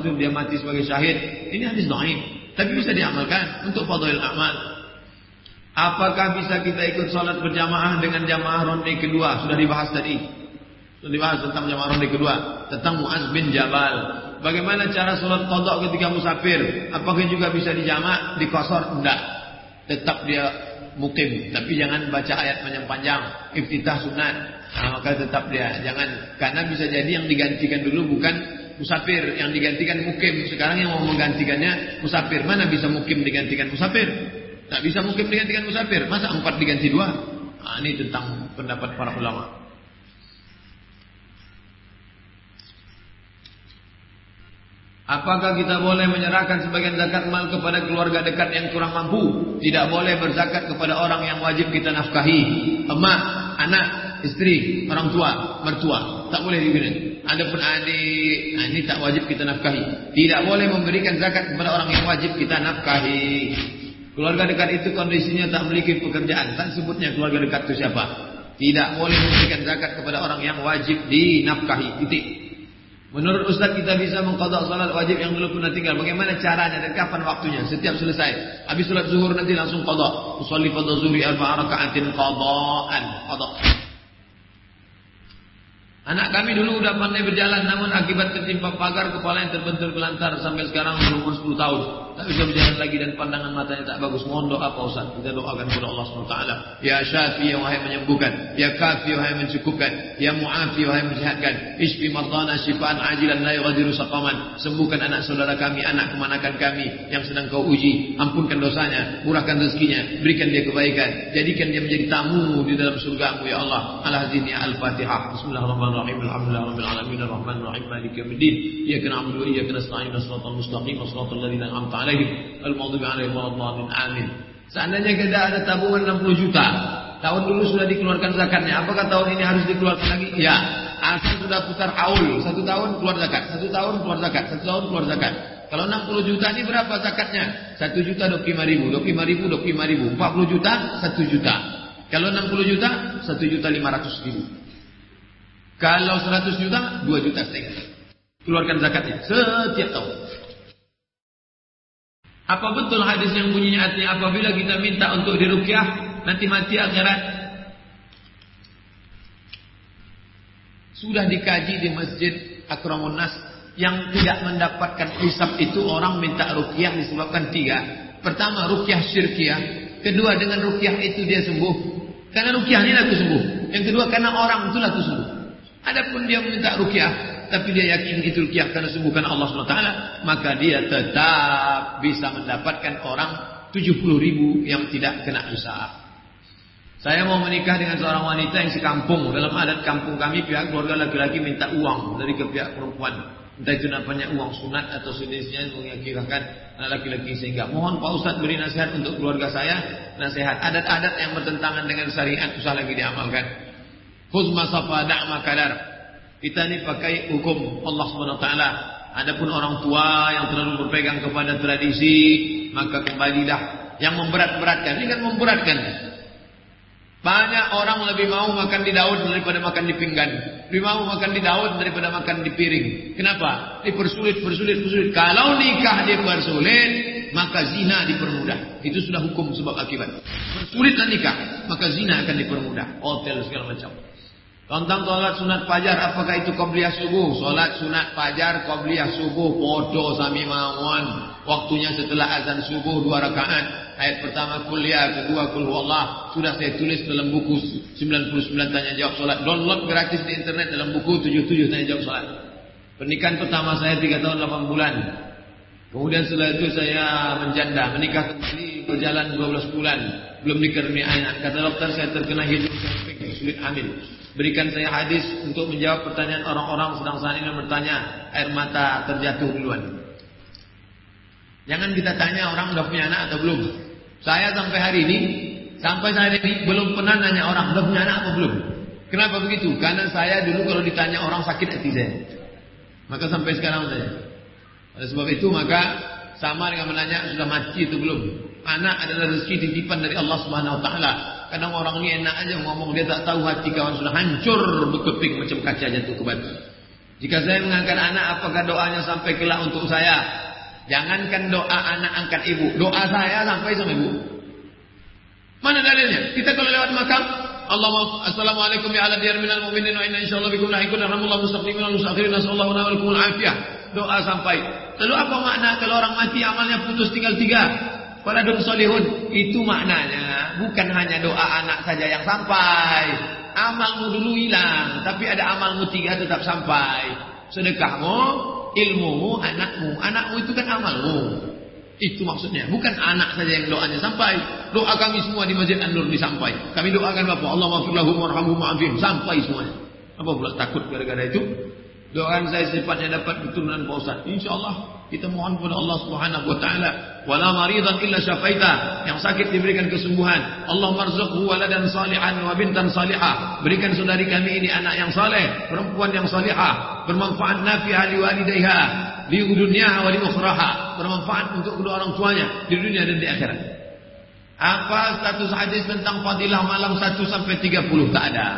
Speaker 2: itu dia mati sebagai syahid. Ini hadis dhaif, tapi bisa diamalkan untuk fadhil amal. Apakah bisa kita ikut sholat berjamaah dengan jamaah ronde kedua? Sudah dibahas tadi. Sudah dibahas tentang jamaah ronde kedua, tentang Muaz bin Jabal. Bagaimana cara sholat kodok ketika musafir? Apakah juga bisa dijamak, dikosor? Tidak. Tetap dia mukim, tapi jangan baca ayat panjang-panjang. Iftitah sunat. Nah, maka tetap dia jangan karena bisa jadi yang digantikan dulu bukan musafir, yang digantikan mukim. Sekarang yang mau menggantikannya musafir. Mana bisa mukim digantikan musafir? Tak bisa mukim digantikan musafir. Masa empat diganti dua? Nah, ini tentang pendapat para ulama. Apakah kita boleh menyerahkan sebagian zakat mal kepada keluarga dekat yang kurang mampu? Tidak boleh berzakat kepada orang yang wajib kita nafkahi. Emak, anak, istri, orang tua, mertua. Tak boleh diberi. Adapun adik, nah ini tak wajib kita nafkahi. Tidak boleh memberikan zakat kepada orang yang wajib kita nafkahi. Keluarga dekat itu kondisinya tak memiliki pekerjaan. Tak sebutnya keluarga dekat itu siapa. Tidak boleh memberikan zakat kepada orang yang wajib dinafkahi. Titik. Menurut Ustaz kita bisa mengkodok salat wajib yang belum pernah tinggal. Bagaimana caranya dan kapan waktunya? Setiap selesai. Habis salat zuhur nanti langsung kodok. Usalli fadha zuhri arba'a raka'atin qada'an. Kodok. Anak kami dulu udah pandai berjalan namun akibat tertimpa pagar kepala yang terbentur kelantar sampai sekarang berumur 10 tahun tak bisa berjalan lagi dan pandangan matanya tak bagus. Mohon doa Pak Ustaz. Kita doakan kepada Allah SWT. Ya syafi ya wahai menyembuhkan. Ya kafi ya wahai mencukupkan. Ya mu'afi ya wahai mensehatkan. Isfi mardana syifaan ajilan la yughadiru saqaman. Sembuhkan anak saudara kami, anak kemanakan kami yang sedang kau uji. Ampunkan dosanya, murahkan rezekinya, berikan dia kebaikan. Jadikan dia menjadi tamu di dalam surgamu ya Allah. Al-Hazini Al-Fatihah. Bismillahirrahmanirrahim. Alhamdulillahirabbil alamin. Arrahmanirrahim. Maliki yaumiddin. Iyyaka na'budu wa iyyaka nasta'in. Shiratal mustaqim. Shiratal ladzina an'amta alaihim al-maghdubi alaihim waladhdallin amin. Seandainya kita ada tabungan 60 juta, tahun dulu sudah dikeluarkan zakatnya. Apakah tahun ini harus dikeluarkan lagi? Ya, asal sudah putar haul, satu tahun keluar zakat, satu tahun keluar zakat, satu tahun keluar zakat. Kalau 60 juta ini berapa zakatnya? 1 juta 25 ribu, 25 ribu, 25 ribu, 40 juta, 1 juta. Kalau 60 juta, 1 juta 500 ribu. Kalau 100 juta, 2 juta setengah. Keluarkan zakatnya setiap tahun. Apa betul hadis yang bunyinya artinya apabila kita minta untuk dirukyah nanti mati akhirat? Sudah dikaji di masjid Akramun Nas yang tidak mendapatkan hisab itu orang minta rukyah disebabkan tiga. Pertama rukyah syirkiyah, kedua dengan rukyah itu dia sembuh. Karena rukyah ini laku sembuh. Yang kedua karena orang itu laku sembuh. Adapun dia meminta rukyah, tapi dia yakin itu rukyah karena sembuhkan Allah SWT, maka dia tetap bisa mendapatkan orang 70 ribu yang tidak kena usaha. Saya mau menikah dengan seorang wanita yang sekampung. Dalam adat kampung kami, pihak keluarga laki-laki minta uang dari ke pihak perempuan. Entah itu namanya uang sunat atau sejenisnya mengakirakan anak laki-laki sehingga mohon Pak Ustadz beri nasihat untuk keluarga saya nasihat adat-adat yang bertentangan dengan syariat usah lagi diamalkan Khuz masafa da'ma kadar. Kita ini pakai hukum Allah SWT. Adapun orang tua yang terlalu berpegang kepada tradisi, maka kembalilah yang memberat-beratkan. Ini kan memberatkan. Banyak orang lebih mau makan di daun daripada makan di pinggan. Lebih mau makan di daun daripada makan di piring. Kenapa? Dipersulit, persulit, persulit. Kalau nikah dipersulit, maka zina dipermudah. Itu sudah hukum sebab akibat. Persulitlah nikah, maka zina akan dipermudah. Hotel segala macam. Tentang sholat sunat fajar, apakah itu qobliyah subuh? Sholat sunat fajar, qobliyah subuh, podo sami mawon. Waktunya setelah azan subuh dua rakaat. Ayat pertama kuliah, kedua kul Allah. Sudah saya tulis dalam buku 99 tanya jawab sholat. Download gratis di internet dalam buku 77 tanya jawab sholat. Pernikahan pertama saya 3 tahun 8 bulan. Kemudian setelah itu saya menjanda, menikah kembali berjalan 12 bulan. Belum dikaruniai anak. Kata dokter saya terkena hidup sulit hamil. Berikan saya hadis untuk menjawab pertanyaan orang-orang sedang saat ini bertanya air mata terjatuh duluan. Jangan kita tanya orang udah punya anak atau belum. Saya sampai hari ini, sampai saat ini belum pernah nanya orang udah punya anak atau belum. Kenapa begitu? Karena saya dulu kalau ditanya orang sakit hati saya. Maka sampai sekarang saya. Oleh sebab itu maka sama dengan menanya sudah mati atau belum. Anak adalah rezeki titipan dari Allah Subhanahu wa taala. Kadang orang ini enak aja ngomong dia tak tahu hati kawan sudah hancur berkeping macam kaca jatuh ke batu. Jika saya mengangkat anak apakah doanya sampai kelak untuk saya? Jangankan doa anak angkat ibu, doa saya sampai sama ibu. Mana dalilnya? Kita kalau lewat makam Allah Assalamualaikum ya ala diyar minal mu'minin wa inna insyaallah bikum lahikun rahmatullah mustaqdimin wal mustakhirin nasallahu wa lakum afiyah. Doa sampai. Lalu apa makna kalau orang mati amalnya putus tinggal tiga? Pada dun solihun itu maknanya bukan hanya doa anak saja yang sampai. Amalmu dulu hilang, tapi ada amalmu tiga tetap sampai. Sedekahmu, ilmumu, anakmu. Anakmu itu kan amalmu. Itu maksudnya. Bukan anak saja yang doanya sampai. Doa kami semua di Masjid An-Nur disampai. Kami doakan Bapak Allah maafirlahu ma'afim. Sampai semuanya. Apa pula takut gara-gara itu? Doakan saya secepatnya dapat keturunan Pak Ustaz. InsyaAllah Kita mohon kepada Allah Subhanahu wa taala, wala maridan illa syafaita. Yang sakit diberikan kesembuhan. Allah marzuqhu waladan salihan wa bintan salihah. Berikan saudari kami ini anak yang saleh, perempuan yang salihah, bermanfaat nafi'ah li walidayha, di dunia wa di ukhraha. Bermanfaat untuk kedua orang tuanya di dunia dan di akhirat. Apa status hadis tentang fadilah malam 1 sampai 30? Tak ada.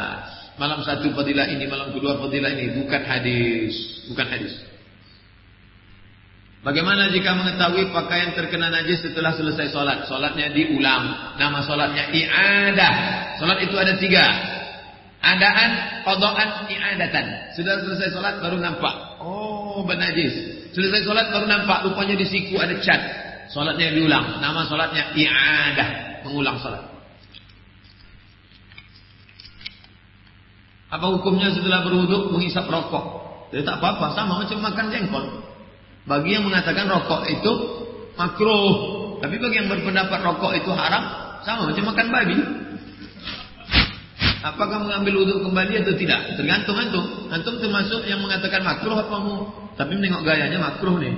Speaker 2: Malam satu fadilah ini, malam kedua fadilah ini bukan hadis, bukan hadis. Bagaimana jika mengetahui pakaian terkena najis setelah selesai solat? Solatnya diulang. Nama solatnya i'adah. Solat itu ada tiga. Adaan, kodokan, i'adatan. Sudah selesai solat baru nampak. Oh, bernajis. Selesai solat baru nampak. Rupanya di siku ada cat. Solatnya diulang. Nama solatnya i'adah. Mengulang solat. Apa hukumnya setelah berwuduk menghisap rokok? Tak apa-apa. Sama macam makan jengkol. Bagi yang mengatakan rokok itu makruh, tapi bagi yang berpendapat rokok itu haram, sama macam makan babi. Apakah mengambil wudhu kembali atau tidak? Tergantung antum. Antum termasuk yang mengatakan makruh apa mu? Tapi menengok gayanya makruh nih.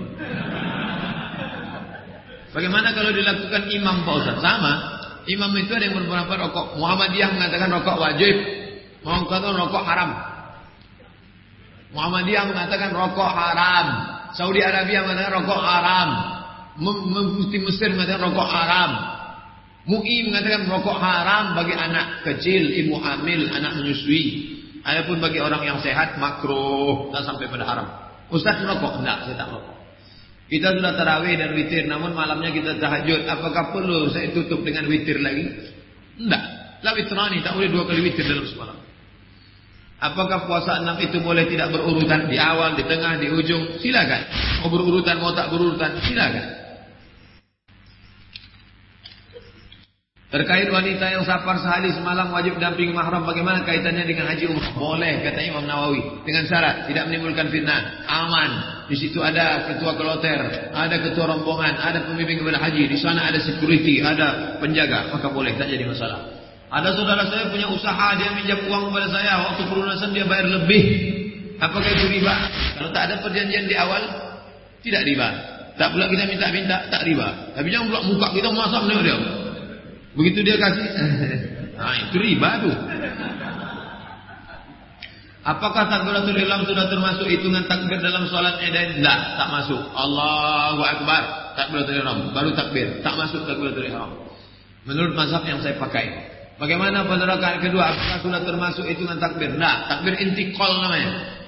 Speaker 2: Bagaimana kalau dilakukan imam Pak Ustaz? Sama. Imam itu ada yang berpendapat rokok. Muhammadiyah mengatakan rokok wajib. Mengatakan rokok haram. Muhammadiyah mengatakan rokok haram. Saudi Arabia mengatakan rokok haram. Mufti Mesir mengatakan rokok haram. MUI mengatakan rokok haram bagi anak kecil, ibu hamil, anak menyusui. Adapun bagi orang yang sehat makruh, tak sampai pada haram. Ustaz rokok? Enggak, saya tak rokok. Kita sudah tarawih dan witir, namun malamnya kita tahajud. Apakah perlu saya tutup dengan witir lagi? Enggak. La witrani, tak boleh dua kali witir dalam semalam. Apakah puasa enam itu boleh tidak berurutan di awal, di tengah, di ujung? Silakan. Mau berurutan, mau tak berurutan? Silakan. Terkait wanita yang safar sehari semalam wajib dampingi mahram bagaimana kaitannya dengan haji umrah? Boleh kata Imam Nawawi dengan syarat tidak menimbulkan fitnah, aman. Di situ ada ketua keloter, ada ketua rombongan, ada pemimpin kepada haji, di sana ada security, ada penjaga, maka boleh tak jadi masalah. Ada saudara saya punya usaha, dia minjam uang kepada saya. Waktu pelunasan dia bayar lebih. Apakah itu riba? Kalau tak ada perjanjian di awal, tidak riba. Tak pula kita minta-minta, tak riba. Tapi jangan pula muka kita masam nih dia. Begitu dia kasih, nah itu riba tuh. Apakah takbiratul ihram sudah termasuk hitungan takbir dalam sholat edain? Tidak, tak masuk. Allahu Akbar, takbiratul ihram, baru takbir, tak masuk takbiratul ihram. Menurut mazhab yang saya pakai. Bagaimana pada rakaat kedua? Apakah sudah termasuk hitungan takbir? Nah, takbir intikal namanya.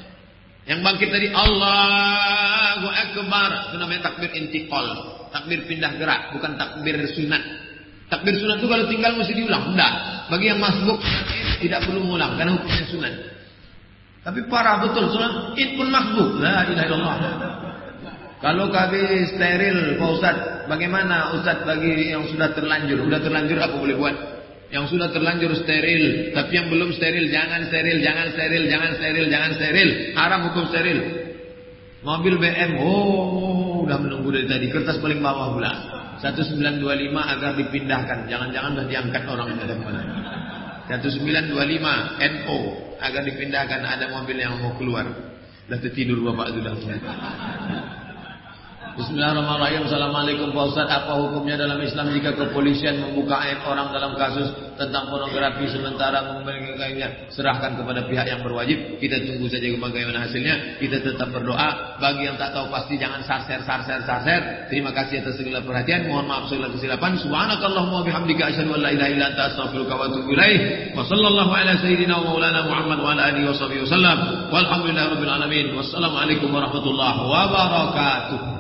Speaker 2: Yang bangkit tadi Allahu Akbar. Itu namanya takbir intikal. Takbir pindah gerak, bukan takbir sunat. Takbir sunat itu kalau tinggal mesti diulang. Tidak. Bagi yang masbuk tidak perlu mengulang karena hukumnya sunat. Tapi parah betul sunat. Id pun masbuk. La ilaha illallah. Kalau kami steril Pak Ustaz, bagaimana Ustaz bagi yang sudah terlanjur? Sudah terlanjur apa boleh buat? Yang sudah terlanjur steril, tapi yang belum steril jangan steril, jangan steril, jangan steril, jangan steril. Haram hukum steril. Mobil BM, oh, udah menunggu dari tadi. Kertas paling bawah pula. 1925 agar dipindahkan. Jangan-jangan sudah diangkat orang ada mana. 1925 NO agar dipindahkan ada mobil yang mau keluar. Sudah tertidur bapak sudah. Bismillahirrahmanirrahim. Assalamualaikum Pak Ustaz. Apa hukumnya dalam Islam jika kepolisian membuka aib orang dalam kasus tentang pornografi sementara memberikannya serahkan kepada pihak yang berwajib. Kita tunggu saja bagaimana hasilnya. Kita tetap berdoa. Bagi yang tak tahu pasti jangan sarser, sarser, sarser. Terima kasih atas segala perhatian. Mohon maaf segala kesilapan. Subhanakallahumma bihamdika asyhadu an la ilaha illa anta astaghfiruka wa atubu ilaik. Wa sallallahu ala sayyidina wa maulana Muhammad wa ala alihi wasallam. Walhamdulillahirabbil alamin. Wassalamualaikum warahmatullahi wabarakatuh.